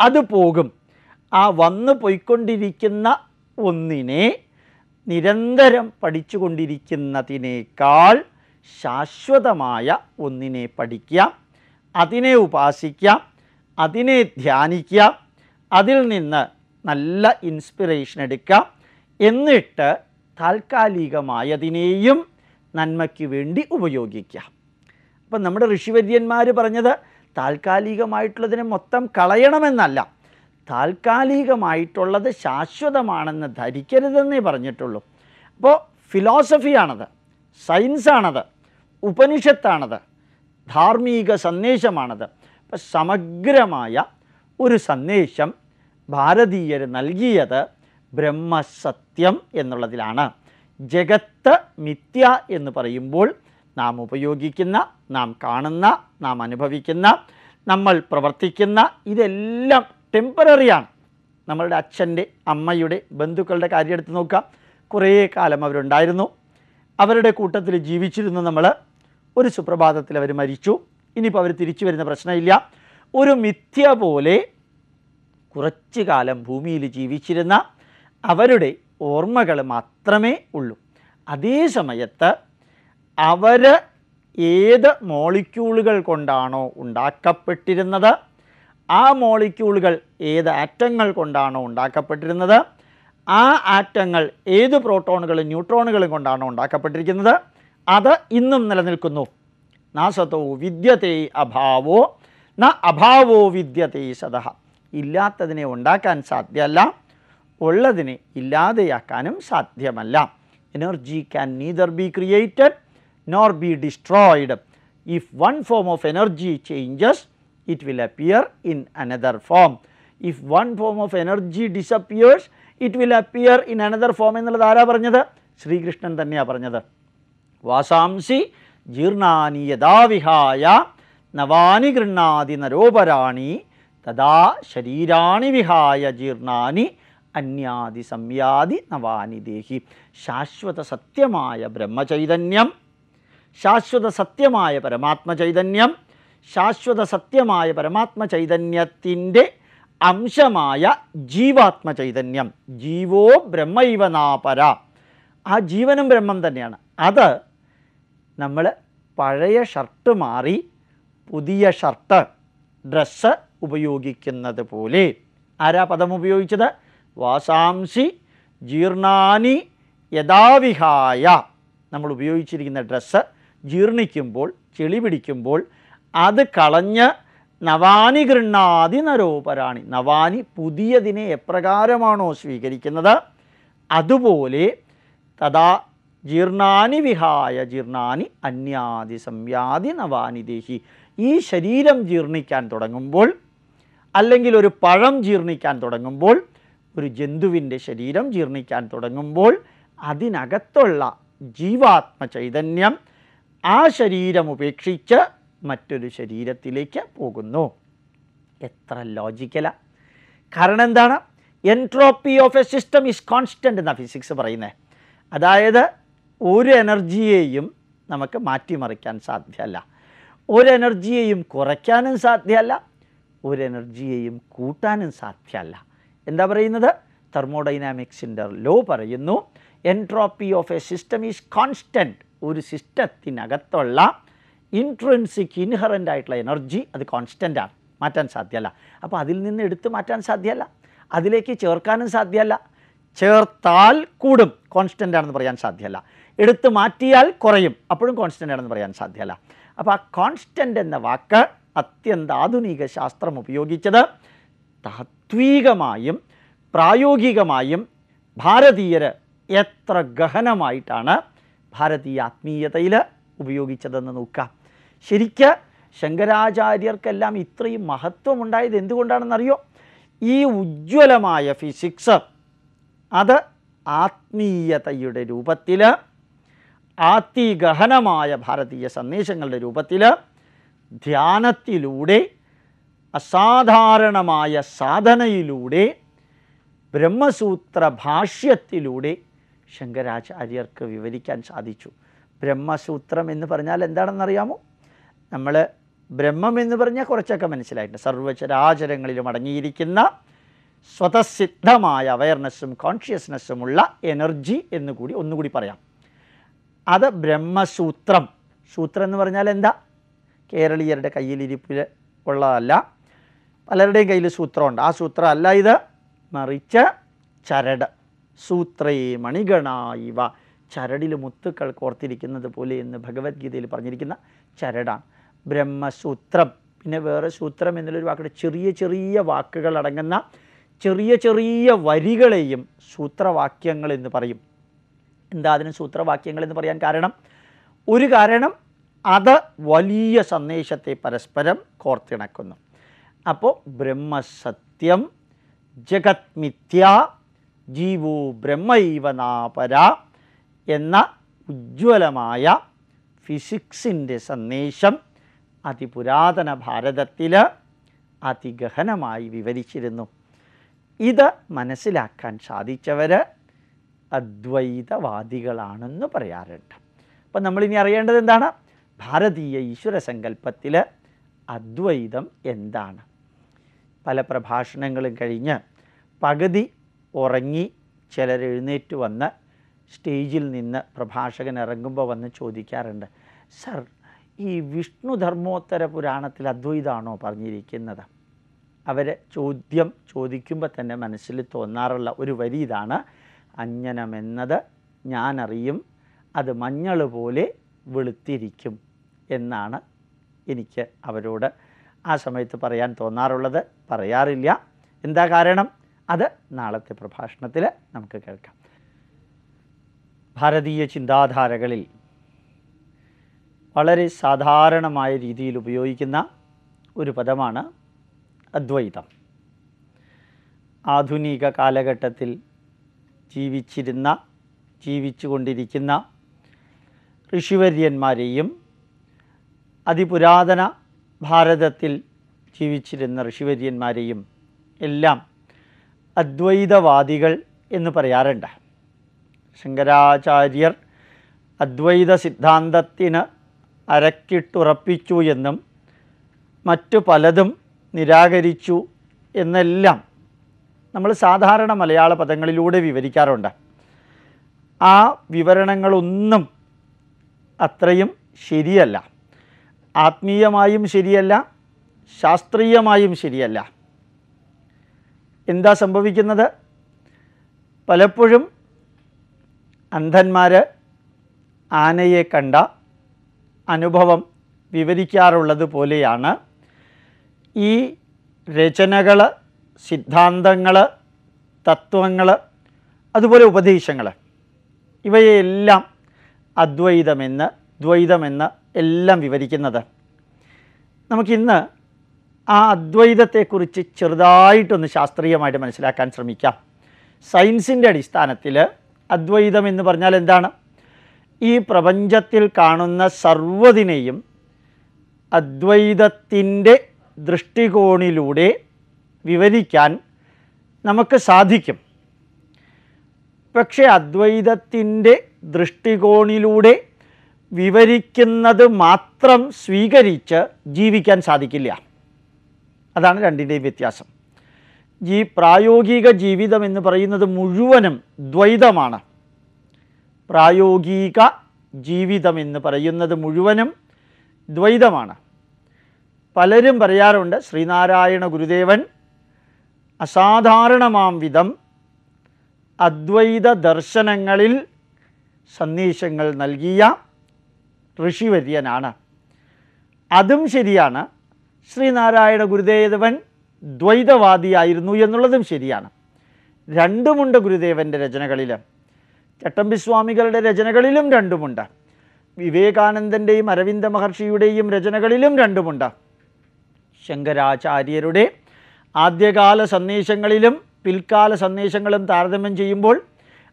അത് പോകും. ആ വന്നു പോയിക്കൊണ്ടിരിക്കുന്ന ഒന്നിനെ നിരന്തരം പഠിച്ചുകൊണ്ടിരിക്കുന്നതിനേക്കാൾ ശാശ്വതമായ ഒന്നിനെ പഠിക്കാം അതിനെ ഉപാസിക്കാം അതിനെ ധ്യാനിക്കാം അതിൽ നിന്ന് നല്ല ഇൻസ്പിറേഷൻ എടുക്കാം എന്നിട്ട് താൽക്കാലികമായതിനെയും നന്മയ്ക്ക് വേണ്ടി ഉപയോഗിക്കാം. അപ്പം നമ്മുടെ ഋഷിവര്യന്മാർ പറഞ്ഞത് താൽക്കാലികമായിട്ടുള്ളതിനെ മൊത്തം കളയണമെന്നല്ല. താൽക്കാലികമായിട്ടുള്ളത് ശാശ്വതമാണെന്ന് ധരിക്കരുതെന്നേ പറഞ്ഞിട്ടുള്ളൂ. അപ്പോൾ ഫിലോസഫിയാണത് സയൻസാണത് ഉപനിഷത്താണത് ധാർമ്മിക സന്ദേശമാണത്. അപ്പം സമഗ്രമായ ഒരു സന്ദേശം ഭാരതീയർ നൽകിയത് ബ്രഹ്മസത്യം എന്നുള്ളതിലാണ്. ജഗത്ത് മിഥ്യ എന്ന് പറയുമ്പോൾ നാം ഉപയോഗിക്കുന്ന നാം കാണുന്ന നാം അനുഭവിക്കുന്ന നമ്മൾ പ്രവർത്തിക്കുന്ന ഇതെല്ലാം ടെമ്പററിയാണ് നമ്മളുടെ അച്ഛന്റെ അമ്മയുടെ ബന്ധുക്കളുടെ കാര്യം എടുത്ത് നോക്കാം കുറേ കാലം അവരുണ്ടായിരുന്നു. അവരുടെ കൂട്ടത്തിൽ ജീവിച്ചിരുന്നു നമ്മൾ. ഒരു സുപ്രഭാതത്തിൽ അവർ മരിച്ചു. ഇനിയിപ്പോൾ അവർ തിരിച്ചു വരുന്ന പ്രശ്നമില്ല. ഒരു മിഥ്യ പോലെ കുറച്ച് കാലം ഭൂമിയിൽ ജീവിച്ചിരുന്ന അവരുടെ ഓർമ്മകൾ മാത്രമേ ഉള്ളൂ. അതേ സമയത്ത് അവർ ഏത് മോളിക്യൂളുകൾ കൊണ്ടാണോ ഉണ്ടാക്കപ്പെട്ടിരുന്നത്? ആ മോളിക്യൂളുകൾ ഏത് ആറ്റങ്ങൾ കൊണ്ടാണോ ഉണ്ടാക്കപ്പെട്ടിരുന്നത്? ആ ആറ്റങ്ങൾ ഏത് പ്രോട്ടോണുകളും ന്യൂട്രോണുകളും കൊണ്ടാണോ ഉണ്ടാക്കപ്പെട്ടിരിക്കുന്നത്? അത് ഇന്നും നിലനിൽക്കുന്നു. നാസത്തോ വിദ്യതേ അഭാവോ ന അഭാവോ വിദ്യതേ സത ഇല്ലാത്തതിനെ ഉണ്ടാക്കാൻ സാധ്യമല്ല ഉള്ളതിനെ ഇല്ലാതെയാക്കാനും സാധ്യമല്ല. Energy can neither be created nor be destroyed if one form of energy changes it will appear in another form if one form of energy disappears it will appear in another form എന്നുള്ളത് ആരാ പറഞ്ഞത്? ശ്രീകൃഷ്ണൻ തന്നെയാണ് പറഞ്ഞത്. വാസാംസി ജീർണാനി യഥാവിഹായ നവാനി ഗൃണ്ണാതി നരോപരാണി തഥാ ശരീരാണി വിഹായ ജീർണാനി അന്യാതി സംയാതി നവാനി ദേഹി. ശാശ്വത സത്യമായ ബ്രഹ്മചൈതന്യം ശാശ്വത സത്യമായ പരമാത്മ ചൈതന്യം ശാശ്വത സത്യമായ പരമാത്മ ചൈതന്യത്തിന്റെ അംശമായ ജീവാത്മ ചൈതന്യം. ജീവോ ബ്രഹ്മൈവ നാപര ആ ജീവനും ബ്രഹ്മം തന്നെയാണ്. അത് നമ്മൾ പഴയ ഷർട്ട് മാറി പുതിയ ഷർട്ട് ഡ്രസ്സ് ഉപയോഗിക്കുന്നത് പോലെ. ആരാ പദം ഉപയോഗിച്ചത്? വാസാംസി ജീർണാനി യഥാവിഹായ. നമ്മൾ ഉപയോഗിച്ചിരിക്കുന്ന ഡ്രസ്സ് ജീർണിക്കുമ്പോൾ ചെളി പിടിക്കുമ്പോൾ അത് കളഞ്ഞ് നവാനി ഗൃണ്ണാതി നരോപരാണി. നവാനി പുതിയതിനെ എപ്രകാരമാണോ സ്വീകരിക്കുന്നത്? അതുപോലെ തഥാ ജീർണാനി വിഹായ ജീർണാനി അന്യാദി സംയാദി നവാനി ദേഹി. ഈ ശരീരം ജീർണിക്കാൻ തുടങ്ങുമ്പോൾ അല്ലെങ്കിൽ ഒരു പഴം ജീർണിക്കാൻ തുടങ്ങുമ്പോൾ ഒരു ജന്തുവിന്റെ ശരീരം ജീർണിക്കാൻ തുടങ്ങുമ്പോൾ അതിനകത്തുള്ള ജീവാത്മ ചൈതന്യം ആ ശരീരം ഉപേക്ഷിച്ച് മറ്റൊരു ശരീരത്തിലേക്ക് പോകുന്നു. എത്ര ലോജിക്കലാ കാരണം എന്താണ്? Entropy of a system is constant എന്നാണ് ഫിസിക്സ് പറയുന്നത് അതായത് ഒരു എനർജിയെയും നമുക്ക് മാറ്റിമറിക്കാൻ സാധ്യമല്ല. ഒരു എനർജിയെയും കുറയ്ക്കാനും സാധ്യമല്ല. ഒരു എനർജിയെയും കൂട്ടാനും സാധ്യമല്ല. എന്താ പറയുന്നത്? തെർമോഡൈനാമിക്സിന്റെ ലോ പറയുന്നു entropy of a system is constant ഒരു സിസ്റ്റത്തിനകത്തുള്ള ഇൻട്രൻസിക് ഇൻഹറന്റ് ആയിട്ടുള്ള എനർജി അത് കോൺസ്റ്റന്റാണ് മാറ്റാൻ സാധ്യമല്ല. അപ്പോൾ അതിൽ നിന്ന് എടുത്ത് മാറ്റാൻ സാധ്യമല്ല. അതിലേക്ക് ചേർക്കാനും സാധ്യമല്ല. ചേർത്താൽ കൂടും. കോൺസ്റ്റന്റ് ആണെന്ന് പറയാൻ സാധ്യമല്ല. എടുത്ത് മാറ്റിയാൽ കുറയും. അപ്പോഴും കോൺസ്റ്റന്റ് ആണെന്ന് പറയാൻ സാധ്യമല്ല. അപ്പോൾ ആ കോൺസ്റ്റന്റ് എന്ന വാക്ക് അത്യന്താധുനിക ശാസ്ത്രം ഉപയോഗിച്ചത് താത്വികമായും പ്രായോഗികമായും ഭാരതീയർ എത്ര ഗഹനമായിട്ടാണ് ഭാരതീയ ആത്മീയതയിൽ ഉപയോഗിച്ചതെന്ന് നോക്കാം. ശരിക്ക് ശങ്കരാചാര്യർക്കെല്ലാം ഇത്രയും മഹത്വമുണ്ടായത് എന്തുകൊണ്ടാണെന്നറിയോ? ഈ ഉജ്ജ്വലമായ ഫിസിക്സ് അത് ആത്മീയതയുടെ രൂപത്തിൽ ആത്തിഗഹനമായ ഭാരതീയ സന്ദേശങ്ങളുടെ രൂപത്തിൽ ധ്യാനത്തിലൂടെ അസാധാരണമായ സാധനയിലൂടെ ബ്രഹ്മസൂത്ര ഭാഷ്യത്തിലൂടെ ശങ്കരാചാര്യർക്ക് വിവരിക്കാൻ സാധിച്ചു. ബ്രഹ്മസൂത്രം എന്ന് പറഞ്ഞാൽ എന്താണെന്നറിയാമോ? നമ്മൾ ബ്രഹ്മം എന്ന് പറഞ്ഞാൽ കുറച്ചൊക്കെ മനസ്സിലായിട്ടുണ്ട്. സർവചരാചരങ്ങളിലും അടങ്ങിയിരിക്കുന്ന സ്വതസിദ്ധമായ അവയർനെസ്സും കോൺഷ്യസ്നെസ്സുമുള്ള എനർജി എന്ന് കൂടി ഒന്നുകൂടി പറയാം. അത് ബ്രഹ്മസൂത്രം. സൂത്രം എന്ന് പറഞ്ഞാൽ എന്താ? കേരളീയരുടെ കയ്യിലിരിപ്പിൽ ഉള്ളതല്ല. പലരുടെയും കയ്യിൽ സൂത്രമുണ്ട്. ആ സൂത്രമല്ല ഇത്. മറിച്ച് ചരട്. സൂത്രേ മണിഗണ ഇവ ചരടിൽ മുത്തുക്കൾ കോർത്തിരിക്കുന്നത് പോലെ എന്ന് ഭഗവത്ഗീതയിൽ പറഞ്ഞിരിക്കുന്ന ചരടാണ്. ബ്രഹ്മസൂത്രം. പിന്നെ വേറെ സൂത്രം എന്നുള്ളൊരു വാക്കുണ്ട്. ചെറിയ ചെറിയ വാക്കുകൾ അടങ്ങുന്ന ചെറിയ ചെറിയ വരികളെയും സൂത്രവാക്യങ്ങൾ എന്ന് പറയും. എന്താ അതിന് സൂത്രവാക്യങ്ങൾ എന്ന് പറയാൻ കാരണം? ഒരു കാരണം അത് വലിയ സന്ദേശത്തെ പരസ്പരം കോർത്തിണക്കുന്നു. അപ്പോൾ ബ്രഹ്മസത്യം ജഗത് മിഥ്യ ജീവോ ബ്രഹ്മൈവ നാപര എന്ന ഉജ്ജ്വലമായ ഫിസിക്സിന്റെ സന്ദേശം അതിപുരാതന ഭാരതത്തിൽ അതിഗഹനമായി വിവരിച്ചിരുന്നു. ഇത് മനസ്സിലാക്കാൻ സാധിച്ചവർ അദ്വൈതവാദികളാണെന്ന് പറയാറുണ്ട്. അപ്പം നമ്മളിനി അറിയേണ്ടത് എന്താണ്? ഭാരതീയ ഈശ്വര സങ്കല്പത്തിൽ അദ്വൈതം എന്താണ്? പല പ്രഭാഷണങ്ങളും കഴിഞ്ഞ് പകുതി ഉറങ്ങി ചിലർ എഴുന്നേറ്റ് വന്ന് സ്റ്റേജിൽ നിന്ന് പ്രഭാഷകൻ ഇറങ്ങുമ്പോൾ വന്ന് ചോദിക്കാറുണ്ട് സർ ഈ വിഷ്ണു ധർമ്മോത്തര പുരാണത്തിൽ അദ്വൈതാണോ പറഞ്ഞിരിക്കുന്നത്? അവർ ചോദ്യം ചോദിക്കുമ്പോൾ തന്നെ മനസ്സിൽ തോന്നാറുള്ള ഒരു വരി ഇതാണ് അഞ്ജനമെന്നത് ഞാനറിയും അത് മഞ്ഞൾ പോലെ വെളുത്തിരിക്കും എന്നാണ് എനിക്ക് അവരോട് ആ സമയത്ത് പറയാൻ തോന്നാറുള്ളത്. പറയാറില്ല. എന്താ കാരണം? അത് നാളത്തെ പ്രഭാഷണത്തിൽ നമുക്ക് കേൾക്കാം. ഭാരതീയ ചിന്താധാരകളിൽ വളരെ സാധാരണമായ രീതിയിൽ ഉപയോഗിക്കുന്ന ഒരു പദമാണ് അദ്വൈതം. ആധുനിക കാലഘട്ടത്തിൽ ജീവിച്ചിരുന്ന ജീവിച്ചു കൊണ്ടിരിക്കുന്ന ഋഷിവര്യന്മാരെയും അതിപുരാതന ഭാരതത്തിൽ ജീവിച്ചിരുന്ന ഋഷിവര്യന്മാരെയും എല്ലാം അദ്വൈതവാദികൾ എന്ന് പറയാറുണ്ട്. ശങ്കരാചാര്യർ അദ്വൈത സിദ്ധാന്തത്തിന് അരക്കിട്ടുറപ്പിച്ചു എന്നും മറ്റു പലതും നിരാകരിച്ചു എന്നെല്ലാം നമ്മൾ സാധാരണ മലയാള പദങ്ങളിലൂടെ വിവരിക്കാറുണ്ട്. ആ വിവരണങ്ങളൊന്നും അത്രയും ശരിയല്ല. ആത്മീയമായും ശരിയല്ല ശാസ്ത്രീയമായും ശരിയല്ല. എന്താ സംഭവിക്കുന്നത്? പലപ്പോഴും അന്ധന്മാർ ആനയെ കണ്ട അനുഭവം വിവരിക്കാറുള്ളത് പോലെയാണ്. ഈ രചനകൾ സിദ്ധാന്തങ്ങൾ തത്വങ്ങൾ അതുപോലെ ഉപദേശങ്ങൾ ഇവയെല്ലാം അദ്വൈതമെന്ന് ദ്വൈതമെന്ന് എല്ലാം വിവരിക്കുന്നത്. നമുക്കിന്ന് ആ അദ്വൈതത്തെക്കുറിച്ച് ചെറുതായിട്ടൊന്ന് ശാസ്ത്രീയമായിട്ട് മനസ്സിലാക്കാൻ ശ്രമിക്കാം. സയൻസിന്റെ അടിസ്ഥാനത്തിൽ അദ്വൈതം എന്ന് പറഞ്ഞാൽ എന്താണ്? ഈ പ്രപഞ്ചത്തിൽ കാണുന്ന സർവതിനെയും അദ്വൈതത്തിന്റെ ദൃഷ്ടികോണിലൂടെ വിവരിക്കാൻ നമുക്ക് സാധിക്കും. പക്ഷേ അദ്വൈതത്തിന്റെ ദൃഷ്ടികോണിലൂടെ വിവരിക്കുന്നത് മാത്രം സ്വീകരിച്ച് ജീവിക്കാൻ സാധിക്കില്ല. അതാണ് രണ്ടിന്റെയും വ്യത്യാസം. ഈ പ്രായോഗിക ജീവിതം എന്ന് പറയുന്നത് മുഴുവനും ദ്വൈതമാണ്. പ്രായോഗിക ജീവിതം എന്ന് പറയുന്നത് മുഴുവനും ദ്വൈതമാണ്. പലരും പറയാറുണ്ട് ശ്രീനാരായണ ഗുരുദേവൻ അസാധാരണമാം വിധം അദ്വൈത ദർശനങ്ങളിൽ സന്ദേശങ്ങൾ നൽകിയ ഋഷിവര്യനാണ്. അതും ശരിയാണ്. ശ്രീനാരായണ ഗുരുദേവൻ ദ്വൈതവാദിയായിരുന്നു എന്നുള്ളതും ശരിയാണ്. രണ്ടുമുണ്ട് ഗുരുദേവന്റെ രചനകളിൽ ചട്ടമ്പിസ്വാമികളുടെ രചനകളിലും രണ്ടുമുണ്ട്. വിവേകാനന്ദന്റെയും അരവിന്ദ മഹർഷിയുടെയും രചനകളിലും രണ്ടുമുണ്ട്. ശങ്കരാചാര്യരുടെ ആദ്യകാല സന്ദേശങ്ങളിലും പിൽക്കാല സന്ദേശങ്ങളും താരതമ്യം ചെയ്യുമ്പോൾ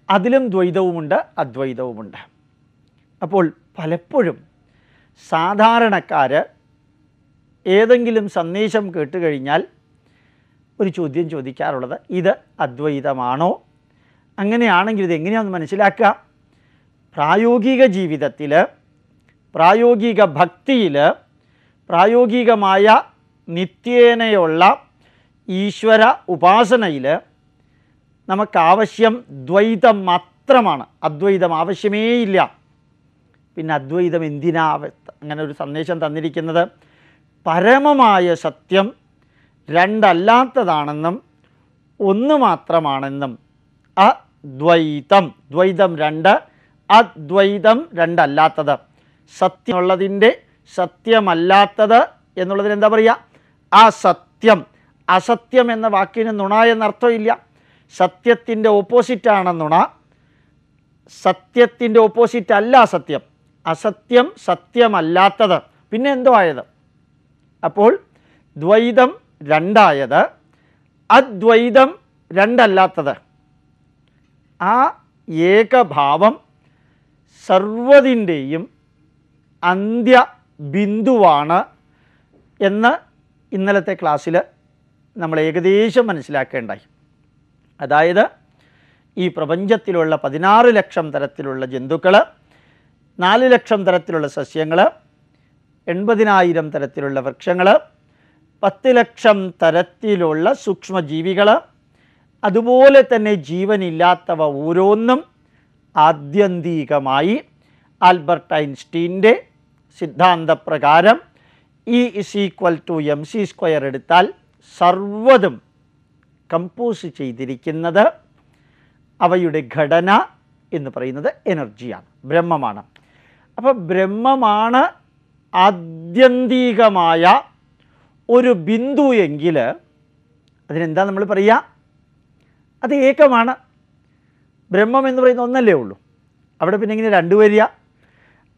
അതിലും ദ്വൈതവുമുണ്ട് അദ്വൈതവുമുണ്ട്. അപ്പോൾ പലപ്പോഴും സാധാരണക്കാർ ഏതെങ്കിലും സന്ദേശം കേട്ടുകഴിഞ്ഞാൽ ഒരു ചോദ്യം ചോദിക്കാറുള്ളത് ഇത് അദ്വൈതമാണോ? അങ്ങനെയാണെങ്കിൽ ഇത് എങ്ങനെയാണെന്ന് മനസ്സിലാക്കുക പ്രായോഗിക ജീവിതത്തിൽ പ്രായോഗിക ഭക്തിയിൽ പ്രായോഗികമായ നിത്യേനയുള്ള ഈശ്വര ഉപാസനയിൽ നമുക്കാവശ്യം ദ്വൈതം മാത്രമാണ്. അദ്വൈതം ആവശ്യമേയില്ല. പിന്നെ അദ്വൈതം എന്തിനാ അങ്ങനെ ഒരു സന്ദേശം തന്നിരിക്കുന്നത്? പരമമായ സത്യം രണ്ടല്ലാത്തതാണെന്നും ഒന്ന് മാത്രമാണെന്നും അദ്വൈതം. ദ്വൈതം രണ്ട് അദ്വൈതം രണ്ടല്ലാത്തത്. സത്യമുള്ളതിന്റെ സത്യമല്ലാത്തത് എന്നുള്ളതിന് എന്താ പറയുക? അസത്യം. അസത്യം എന്ന വാക്കിന് നുണ എന്നർത്ഥമില്ല. സത്യത്തിന്റെ ഓപ്പോസിറ്റാണ് നുണ. സത്യത്തിന്റെ ഓപ്പോസിറ്റ് അല്ല അസത്യം. അസത്യം സത്യമല്ലാത്തത്. പിന്നെ എന്തോ ആയത്? അപ്പോൾ ദ്വൈതം രണ്ടായത് അദ്വൈതം രണ്ടല്ലാത്തത്. ആ ഏകഭാവം സർവതിന്റെയും അന്ത്യ ബിന്ദുവാണ് എന്ന് ഇന്നലത്തെ ക്ലാസ്സിൽ നമ്മൾ ഏകദേശം മനസ്സിലാക്കേണ്ടായി. അതായത് ഈ പ്രപഞ്ചത്തിലുള്ള പതിനാറ് ലക്ഷം തരത്തിലുള്ള ജന്തുക്കൾ നാല് ലക്ഷം തരത്തിലുള്ള സസ്യങ്ങൾ എൺപതിനായിരം തരത്തിലുള്ള വൃക്ഷങ്ങൾ പത്ത് ലക്ഷം തരത്തിലുള്ള സൂക്ഷ്മജീവികൾ അതുപോലെ തന്നെ ജീവനില്ലാത്തവ ഓരോന്നും ആത്യന്തികമായി ആൽബർട്ട് ഐൻസ്റ്റീന്റെ സിദ്ധാന്തപ്രകാരം E is equal to M C square എടുത്താൽ സർവതും കമ്പോസ് ചെയ്തിരിക്കുന്നത് അവയുടെ ഘടന എന്ന് പറയുന്നത് എനർജിയാണ് ബ്രഹ്മമാണ്. അപ്പോൾ ബ്രഹ്മമാണ് ആത്യന്തികമായ ഒരു ബിന്ദു എങ്കിൽ അതിനെന്താ നമ്മൾ പറയുക? അത് ഏകമാണ്. ബ്രഹ്മം എന്ന് പറയുന്ന ഒന്നല്ലേ ഉള്ളൂ. അവിടെ പിന്നെ ഇങ്ങനെ രണ്ട് വരിക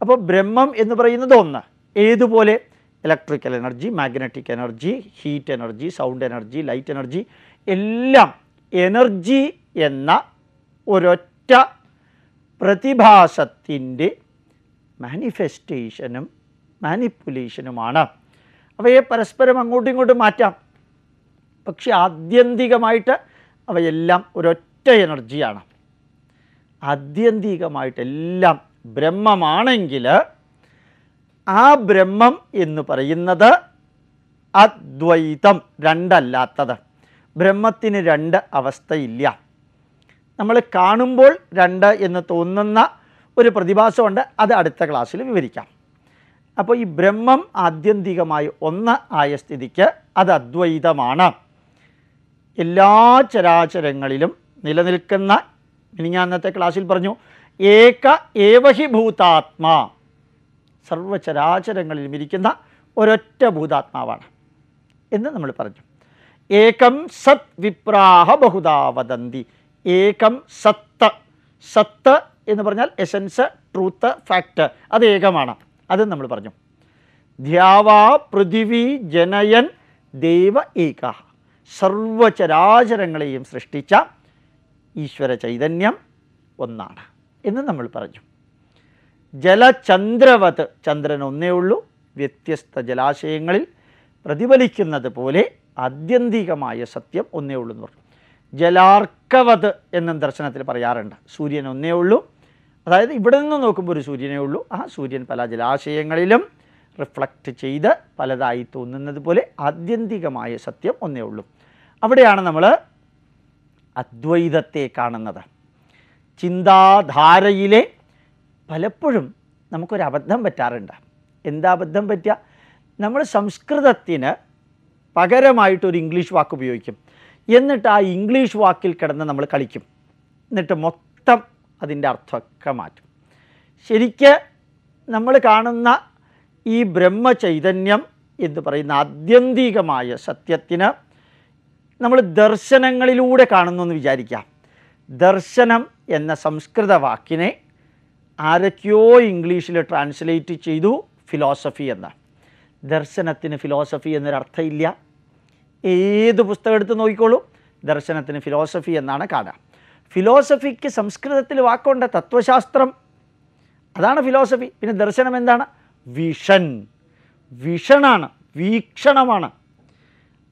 അപ്പോൾ ബ്രഹ്മം എന്ന് പറയുന്നത് ഒന്ന്. ഏതുപോലെ? Electrical energy magnetic energy heat energy sound energy light energy എല്ലാം എനർജി എന്ന ഒരൊറ്റ പ്രതിഭാസത്തിന്റെ മാനിഫെസ്റ്റേഷനും മാനിപ്പുലേഷനുമാണ് അവയെ പരസ്പരം അങ്ങോട്ടും ഇങ്ങോട്ടും മാറ്റാം. പക്ഷെ ആത്യന്തികമായിട്ട് അവയെല്ലാം ഒരൊറ്റ എനർജിയാണ്. ആത്യന്തികമായിട്ടെല്ലാം ബ്രഹ്മമാണെങ്കിൽ ആ ബ്രഹ്മം എന്ന് പറയുന്നത് അദ്വൈതം രണ്ടല്ലാത്തത്. ബ്രഹ്മത്തിന് രണ്ട് അവസ്ഥയില്ല. നമ്മൾ കാണുമ്പോൾ രണ്ട് എന്ന് തോന്നുന്ന ഒരു പ്രതിഭാസമുണ്ട്. അത് അടുത്ത ക്ലാസ്സിൽ വിവരിക്കാം. അപ്പോൾ ഈ ബ്രഹ്മം ആത്യന്തികമായി ഒന്ന് ആയ സ്ഥിതിക്ക് അത് അദ്വൈതമാണ്. എല്ലാ ചരാചരങ്ങളിലും നിലനിൽക്കുന്ന ഇനി ഞാൻ അന്നത്തെ ക്ലാസ്സിൽ പറഞ്ഞു ഏക ഏവഹി ഭൂതാത്മാ. സർവചരാചരങ്ങളിലും ഇരിക്കുന്ന ഒരൊറ്റ ഭൂതാത്മാവാണ് എന്ന് നമ്മൾ പറഞ്ഞു. ഏകം സത് വിപ്രാഹ ബഹുതാ വദന്തി. ഏകം സത്ത്. സത്ത് എന്ന് പറഞ്ഞാൽ എസൻസ് ട്രൂത്ത് ഫാക്റ്റ് അത് ഏകമാണ്. അത് നമ്മൾ പറഞ്ഞു. ധ്യാവാ പൃഥിവി ജനയൻ ദേവ ഏക. സർവചരാചരങ്ങളെയും സൃഷ്ടിച്ച ഈശ്വര ചൈതന്യം ഒന്നാണ് എന്ന് നമ്മൾ പറഞ്ഞു. ജലചന്ദ്രവത് ചന്ദ്രൻ ഒന്നേ ഉള്ളൂ. വ്യത്യസ്ത ജലാശയങ്ങളിൽ പ്രതിഫലിക്കുന്നത് പോലെ ആത്യന്തികമായ സത്യം ഒന്നേ ഉള്ളൂ എന്ന് പറഞ്ഞു. ജലാർക്കവത് എന്നും ദർശനത്തിൽ പറയാറുണ്ട്. സൂര്യൻ ഒന്നേ ഉള്ളൂ. അതായത് ഇവിടെ നിന്ന് നോക്കുമ്പോൾ ഒരു സൂര്യനേ ഉള്ളൂ. ആ സൂര്യൻ പല ജലാശയങ്ങളിലും റിഫ്ലക്റ്റ് ചെയ്ത് പലതായി തോന്നുന്നത് പോലെ ആത്യന്തികമായ സത്യം ഒന്നേ ഉള്ളൂ. അവിടെയാണ് നമ്മൾ അദ്വൈതത്തെ കാണുന്നത്. ചിന്താധാരയിലെ പലപ്പോഴും നമുക്കൊരു അബദ്ധം പറ്റാറുണ്ട്. എന്താ അബദ്ധം പറ്റുക നമ്മൾ സംസ്കൃതത്തിന് പകരമായിട്ടൊരു ഇംഗ്ലീഷ് വാക്ക് ഉപയോഗിക്കും. എന്നിട്ട് ആ ഇംഗ്ലീഷ് വാക്കിൽ കിടന്ന് നമ്മൾ കളിക്കും. എന്നിട്ട് മൊത്തം അതിന്റെ അർത്ഥമൊക്കെ മാറ്റും. ശരിക്ക് നമ്മൾ കാണുന്ന ഈ ബ്രഹ്മചൈതന്യം എന്ന് പറയുന്ന ആത്യന്തികമായ സത്യത്തിന് നമ്മൾ ദർശനങ്ങളിലൂടെ കാണുന്നു എന്ന് വിചാരിക്കാം. ദർശനം എന്ന സംസ്കൃത വാക്കിനെ ആരൊക്കെയോ ഇംഗ്ലീഷിൽ ട്രാൻസ്ലേറ്റ് ചെയ്തു ഫിലോസഫി എന്ന ദർശനത്തിന് ഫിലോസഫി എന്നൊരർത്ഥമില്ല. ഏത് പുസ്തകം എടുത്ത് നോക്കിക്കോളൂ. ദർശനത്തിന് ഫിലോസഫി എന്നാണ് കാണുക. ഫിലോസഫിക്ക് സംസ്കൃതത്തിൽ വാക്കുണ്ട് തത്വശാസ്ത്രം. അതാണ് ഫിലോസഫി. പിന്നെ ദർശനം എന്താണ്? വിഷൻ. വിഷണാണ് വീക്ഷണമാണ്.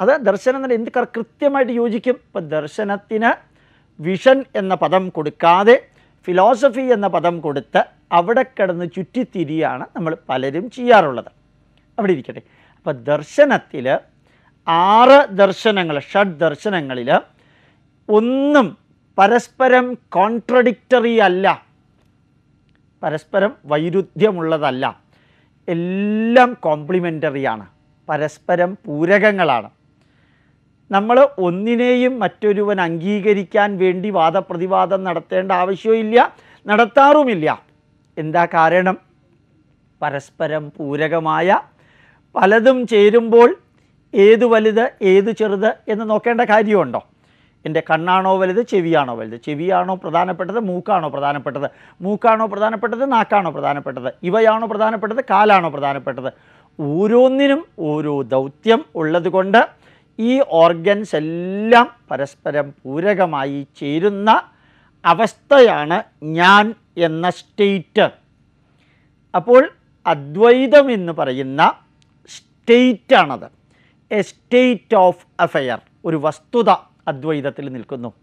അത് ദർശനം തന്നെ എന്ത് കൃത്യമായിട്ട് യോജിക്കും? ഇപ്പം ദർശനത്തിന് വിഷൻ എന്ന പദം കൊടുക്കാതെ ഫിലോസഫി എന്ന പദം കൊടുത്ത് അവിടെ കിടന്ന് ചുറ്റിത്തിരിയാണ് നമ്മൾ പലരും ചെയ്യാറുള്ളത്. അവിടെ ഇരിക്കട്ടെ. അപ്പോൾ ദർശനത്തിൽ ആറ് ദർശനങ്ങൾ ഷഡ് ദർശനങ്ങളിൽ ഒന്നും പരസ്പരം കോൺട്രഡിക്റ്ററി അല്ല. പരസ്പരം വൈരുദ്ധ്യമുള്ളതല്ല. എല്ലാം കോംപ്ലിമെന്ററിയാണ് പരസ്പരം പൂരകങ്ങളാണ്. നമ്മൾ ഒന്നിനെയും മറ്റൊരുവൻ അംഗീകരിക്കാൻ വേണ്ടി വാദപ്രതിവാദം നടത്തേണ്ട ആവശ്യമില്ല നടത്താറുമില്ല. എന്താ കാരണം? പരസ്പരം പൂരകമായ പലതും ചേരുമ്പോൾ ഏത് വലുത് ഏത് ചെറുത് എന്ന് നോക്കേണ്ട കാര്യമുണ്ടോ? എന്റെ കണ്ണാണോ വലുത് ചെവിയാണോ വലുത്? ചെവിയാണോ പ്രധാനപ്പെട്ടത് മൂക്കാണോ പ്രധാനപ്പെട്ടത്? മൂക്കാണോ പ്രധാനപ്പെട്ടത് നാക്കാണോ പ്രധാനപ്പെട്ടത്? ഇവയാണോ പ്രധാനപ്പെട്ടത് കാലാണോ പ്രധാനപ്പെട്ടത്? ഓരോന്നിനും ഓരോ ദൗത്യം ഉള്ളതുകൊണ്ട് ഈ ഓർഗൻസ് എല്ലാം പരസ്പരം പൂരകമായി ചേരുന്ന അവസ്ഥയാണ് ഞാൻ എന്ന സ്റ്റേറ്റ്. അപ്പോൾ അദ്വൈതം എന്ന് പറയുന്ന സ്റ്റേറ്റാണത് എ സ്റ്റേറ്റ് ഓഫ് അഫെയർ ഒരു വസ്തുത. അദ്വൈതത്തിൽ നിൽക്കുന്നു.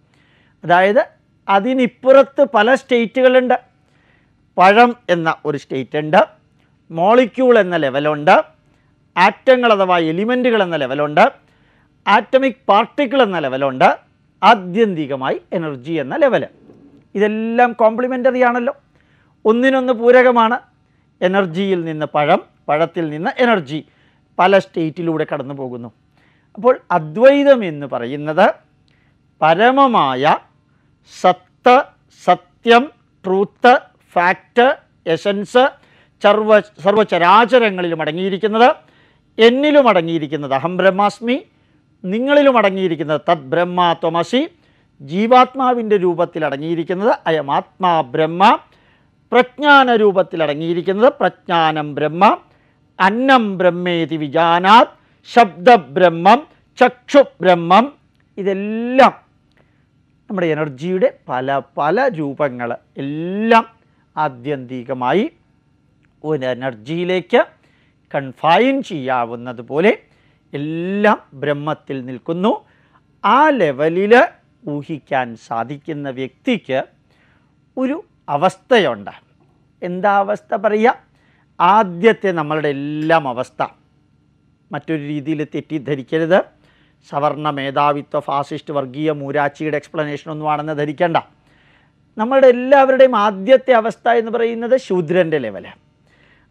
അതായത് അതിനിപ്പുറത്ത് പല സ്റ്റേറ്റുകളുണ്ട്. പഴം എന്ന ഒരു സ്റ്റേറ്റ് ഉണ്ട് മോളിക്യൂൾ എന്ന ലെവലുണ്ട്. ആറ്റങ്ങൾ അഥവാ എലിമെന്റുകൾ എന്ന ലെവലുണ്ട്. ആറ്റമിക് പാർട്ടിക്കിൾ എന്ന ലെവലുണ്ട്. ആത്യന്തികമായി എനർജി എന്ന ലെവൽ ഇതെല്ലാം കോംപ്ലിമെന്ററി ആണല്ലോ. ഒന്നിനൊന്ന് പൂരകമാണ്. എനർജിയിൽ നിന്ന് പഴം പഴത്തിൽ നിന്ന് എനർജി പല സ്റ്റേറ്റിലൂടെ കടന്നു പോകുന്നു അപ്പോൾ അദ്വൈതം എന്ന് പറയുന്നത് പരമമായ സത്ത് സത്യം ട്രൂത്ത് ഫാക്റ്റ് എസൻസ് സർവ സർവചരാചരങ്ങളിലും അടങ്ങിയിരിക്കുന്നത് എന്നിലും അടങ്ങിയിരിക്കുന്നത് അഹം ബ്രഹ്മാസ്മി നിങ്ങളിലും അടങ്ങിയിരിക്കുന്നത് തത് ബ്രഹ്മ ത്വമസി ജീവാത്മാവിന്റെ രൂപത്തിൽ അടങ്ങിയിരിക്കുന്നത് അയം ആത്മാ ബ്രഹ്മ പ്രജ്ഞാന രൂപത്തിൽ അടങ്ങിയിരിക്കുന്നത് പ്രജ്ഞാനം ബ്രഹ്മ അന്നം ബ്രഹ്മേതി വിജാനാത് ശബ്ദബ്രഹ്മം ചക്ഷുബ്രഹ്മം ഇതെല്ലാം നമ്മുടെ എനർജിയുടെ പല പല രൂപങ്ങൾ എല്ലാം ആത്യന്തികമായി ഒരു എനർജിയിലേക്ക് കൺഫൈൻ ചെയ്യാവുന്നതുപോലെ എല്ലാം ബ്രഹ്മത്തിൽ നിൽക്കുന്നു. ആ ലെവലിൽ ഊഹിക്കാൻ സാധിക്കുന്ന വ്യക്തിക്ക് ഒരു അവസ്ഥയുണ്ട്. എന്താ അവസ്ഥ പറയുക? ആദ്യത്തെ നമ്മളുടെ എല്ലാം അവസ്ഥ. മറ്റൊരു രീതിയിൽ തെറ്റിദ്ധരിക്കരുത്. സവർണ മേധാവിത്വ ഫാസിസ്റ്റ് വർഗീയ മൂരാച്ചിയുടെ എക്സ്പ്ലനേഷൻ ഒന്നും ആണെന്ന് ധരിക്കേണ്ട. നമ്മളുടെ എല്ലാവരുടെയും ആദ്യത്തെ അവസ്ഥ എന്ന് പറയുന്നത് ശൂദ്രന്റെ ലെവൽ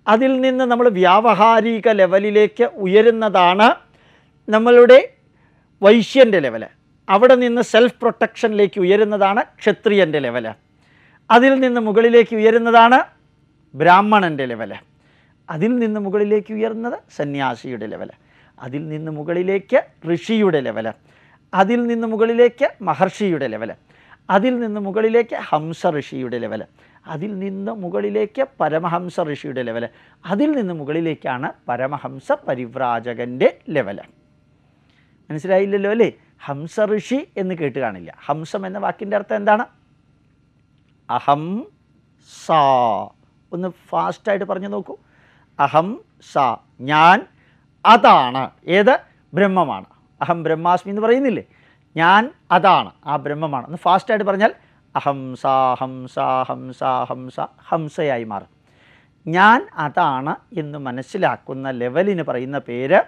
അതിൽ നിന്ന് നമ്മൾ വ്യാവഹാരിക ലെവലിലേക്ക് ഉയരുന്നതാണ് നമ്മളുടെ വൈശ്യന്റെ ലെവൽ അവിടെ നിന്ന് സെൽഫ് പ്രൊട്ടക്ഷനിലേക്ക് ഉയരുന്നതാണ് ക്ഷത്രിയന്റെ ലെവൽ അതിൽ നിന്ന് മുകളിലേക്ക് ഉയരുന്നതാണ് ബ്രാഹ്മണന്റെ ലെവൽ അതിൽ നിന്ന് മുകളിലേക്ക് ഉയർന്നത് സന്യാസിയുടെ ലെവൽ അതിൽ നിന്ന് മുകളിലേക്ക് ഋഷിയുടെ ലെവൽ അതിൽ നിന്ന് മുകളിലേക്ക് മഹർഷിയുടെ ലെവൽ അതിൽ നിന്ന് മുകളിലേക്ക് ഹംസ ഋഷിയുടെ ലെവൽ അതിൽ നിന്ന് മുകളിലേക്ക് പരമഹംസ ഋഷിയുടെ ലെവൽ അതിൽ നിന്ന് മുകളിലേക്കാണ് പരമഹംസ പരിവ്രാജകന്റെ ലെവൽ. മനസ്സിലായില്ലല്ലോ അല്ലേ? ഹംസ ഋഷി എന്ന് കേട്ട് കാണില്ല. ഹംസം എന്ന വാക്കിന്റെ അർത്ഥം എന്താണ്? അഹം സാ. ഒന്ന് ഫാസ്റ്റായിട്ട് പറഞ്ഞു നോക്കൂ. അഹം സാ. ഞാൻ അതാണ്. ഏത്? ബ്രഹ്മമാണ്. അഹം ബ്രഹ്മാസ്മി എന്ന് പറയുന്നില്ലേ? ഞാൻ അതാണ്. ആ ബ്രഹ്മമാണ്. ഒന്ന് ഫാസ്റ്റായിട്ട് പറഞ്ഞാൽ അഹം സാ ഹംസ ഹംസ ഹംസ ഹംസയായി മാറും. ഞാൻ അതാണ് എന്ന് മനസ്സിലാക്കുന്ന ലെവലിന് പറയുന്ന പേര്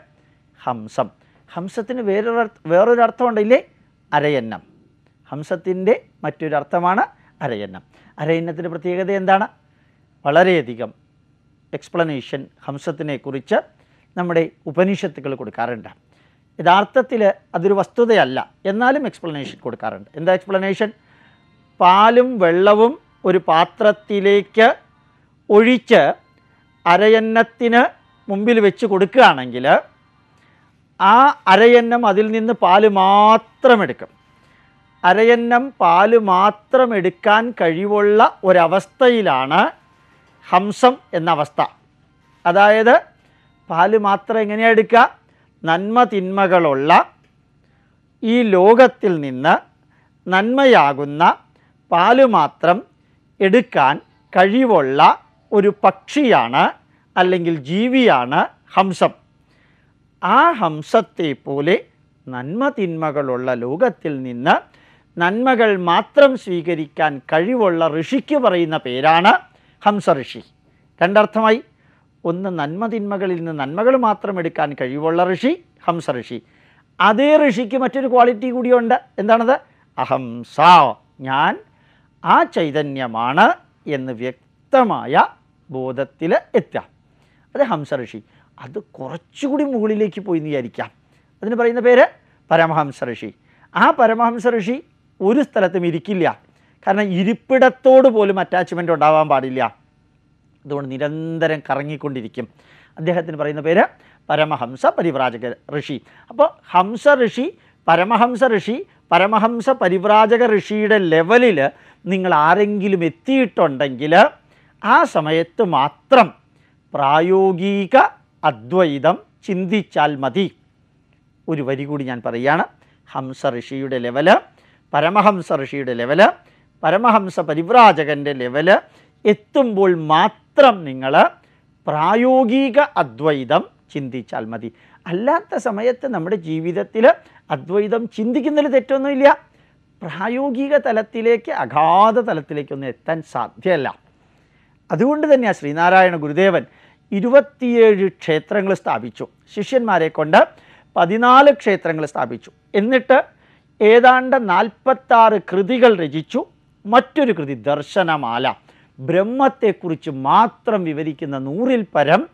ഹംസം. ഹംസത്തിന് വേറൊരു വേറൊരു അർത്ഥമുണ്ടില്ലേ? അരയന്നം. ഹംസത്തിന്റെ മറ്റൊരർത്ഥമാണ് അരയന്നം. അരയന്നത്തിന്റെ പ്രത്യേകത എന്താണ്? വളരെയധികം. എക്സ്പ്ലനേഷൻ ഹംസത്തിനെക്കുറിച്ച് നമ്മുടെ ഉപനിഷത്തുകൾ കൊടുക്കാറുണ്ട്. യഥാർത്ഥത്തിൽ അതൊരു വസ്തുതയല്ല. എന്നാലും എക്സ്പ്ലനേഷൻ കൊടുക്കാറുണ്ട്. എന്താ എക്സ്പ്ലനേഷൻ പാലും വെള്ളവും ഒരു പാത്രത്തിലേക്ക് ഒഴിച്ച് അരയന്നത്തിന് മുമ്പിൽ വെച്ച് കൊടുക്കുകയാണെങ്കിൽ ആ അരയന്നം അതിൽ നിന്ന് പാൽ മാത്രം എടുക്കും. അരയന്നം പാൽ മാത്രം എടുക്കാൻ കഴിവുള്ള ഒരവസ്ഥയിലാണ് ഹംസം എന്ന അവസ്ഥ അതായത് പാൽ മാത്രം എങ്ങനെയാണ് എടുക്കുക? നന്മ തിന്മകളുള്ള ഈ ലോകത്തിൽ നിന്ന് നന്മയാകുന്ന പാൽ മാത്രം എടുക്കാൻ കഴിവുള്ള ഒരു പക്ഷിയാണ് അല്ലെങ്കിൽ ജീവിയാണ് ഹംസം. ആ ഹംസത്തെ പോലെ നന്മ തിന്മകളുള്ള ലോകത്തിൽ നിന്ന് നന്മകൾ മാത്രം സ്വീകരിക്കാൻ കഴിവുള്ള ഋഷിക്ക് പറയുന്ന പേരാണ് ഹംസ ഋഷി. രണ്ടർത്ഥമായി. ഒന്ന് നന്മതിന്മകളിൽ നിന്ന് നന്മകൾ മാത്രം എടുക്കാൻ കഴിവുള്ള ഋഷി ഹംസ ഋഷി. അതേ ഋഷിക്ക് മറ്റൊരു ക്വാളിറ്റി കൂടിയുണ്ട്. എന്താണത്? അഹംസ. ഞാൻ ആ ചൈതന്യമാണ് എന്ന് വ്യക്തമായ ബോധത്തിൽ എത്താം അത് ഹംസ ഋഷി. അത് കുറച്ചുകൂടി മുകളിലേക്ക് പോയി എന്ന് വിചാരിക്കാം. അതിന് പറയുന്ന പേര് പരമഹംസ ഋഷി. ആ പരമഹംസ ഋഷി ഒരു സ്ഥലത്തും ഇരിക്കില്ല. കാരണം ഇരിപ്പിടത്തോട് പോലും അറ്റാച്ച്മെന്റ് ഉണ്ടാവാൻ പാടില്ല. അതുകൊണ്ട് നിരന്തരം കറങ്ങിക്കൊണ്ടിരിക്കും. അദ്ദേഹത്തിന് പറയുന്ന പേര് പരമഹംസ പരിവ്രാജക ഋഷി. അപ്പോൾ ഹംസ ഋഷി പരമഹംസ ഋഷി പരമഹംസ പരിവ്രാജക ഋഷിയുടെ ലെവലിൽ നിങ്ങൾ ആരെങ്കിലും എത്തിയിട്ടുണ്ടെങ്കിൽ ആ സമയത്ത് മാത്രം പ്രായോഗിക അദ്വൈതം ചിന്തിച്ചാൽ മതി. ഒരു വരി കൂടി ഞാൻ പറയുകയാണ് ഹംസ ഋഷിയുടെ ലെവൽ പരമഹംസ ഋഷിയുടെ ലെവൽ പരമഹംസ പരിവ്രാജകന്റെ ലെവൽ എത്തുമ്പോൾ മാത്രം നിങ്ങൾ പ്രായോഗിക അദ്വൈതം ചിന്തിച്ചാൽ മതി. അല്ലാത്ത സമയത്ത് നമ്മുടെ ജീവിതത്തിൽ അദ്വൈതം ചിന്തിക്കുന്നതിൽ തെറ്റൊന്നുമില്ല. പ്രായോഗിക തലത്തിലേക്ക് അഗാധ തലത്തിലേക്കൊന്നും എത്താൻ സാധ്യമല്ല. അതുകൊണ്ട് തന്നെയാണ് ശ്രീനാരായണ ഗുരുദേവൻ ഇരുപത്തിയേഴ് ക്ഷേത്രങ്ങൾ സ്ഥാപിച്ചു. ശിഷ്യന്മാരെ കൊണ്ട് പതിനാല് ക്ഷേത്രങ്ങൾ സ്ഥാപിച്ചു. എന്നിട്ട് ഏതാണ്ട് നാൽപ്പത്താറ് കൃതികൾ രചിച്ചു. മറ്റൊരു കൃതി ദർശനമാല. ബ്രഹ്മത്തെക്കുറിച്ച് മാത്രം വിവരിക്കുന്ന നൂറിൽ പരം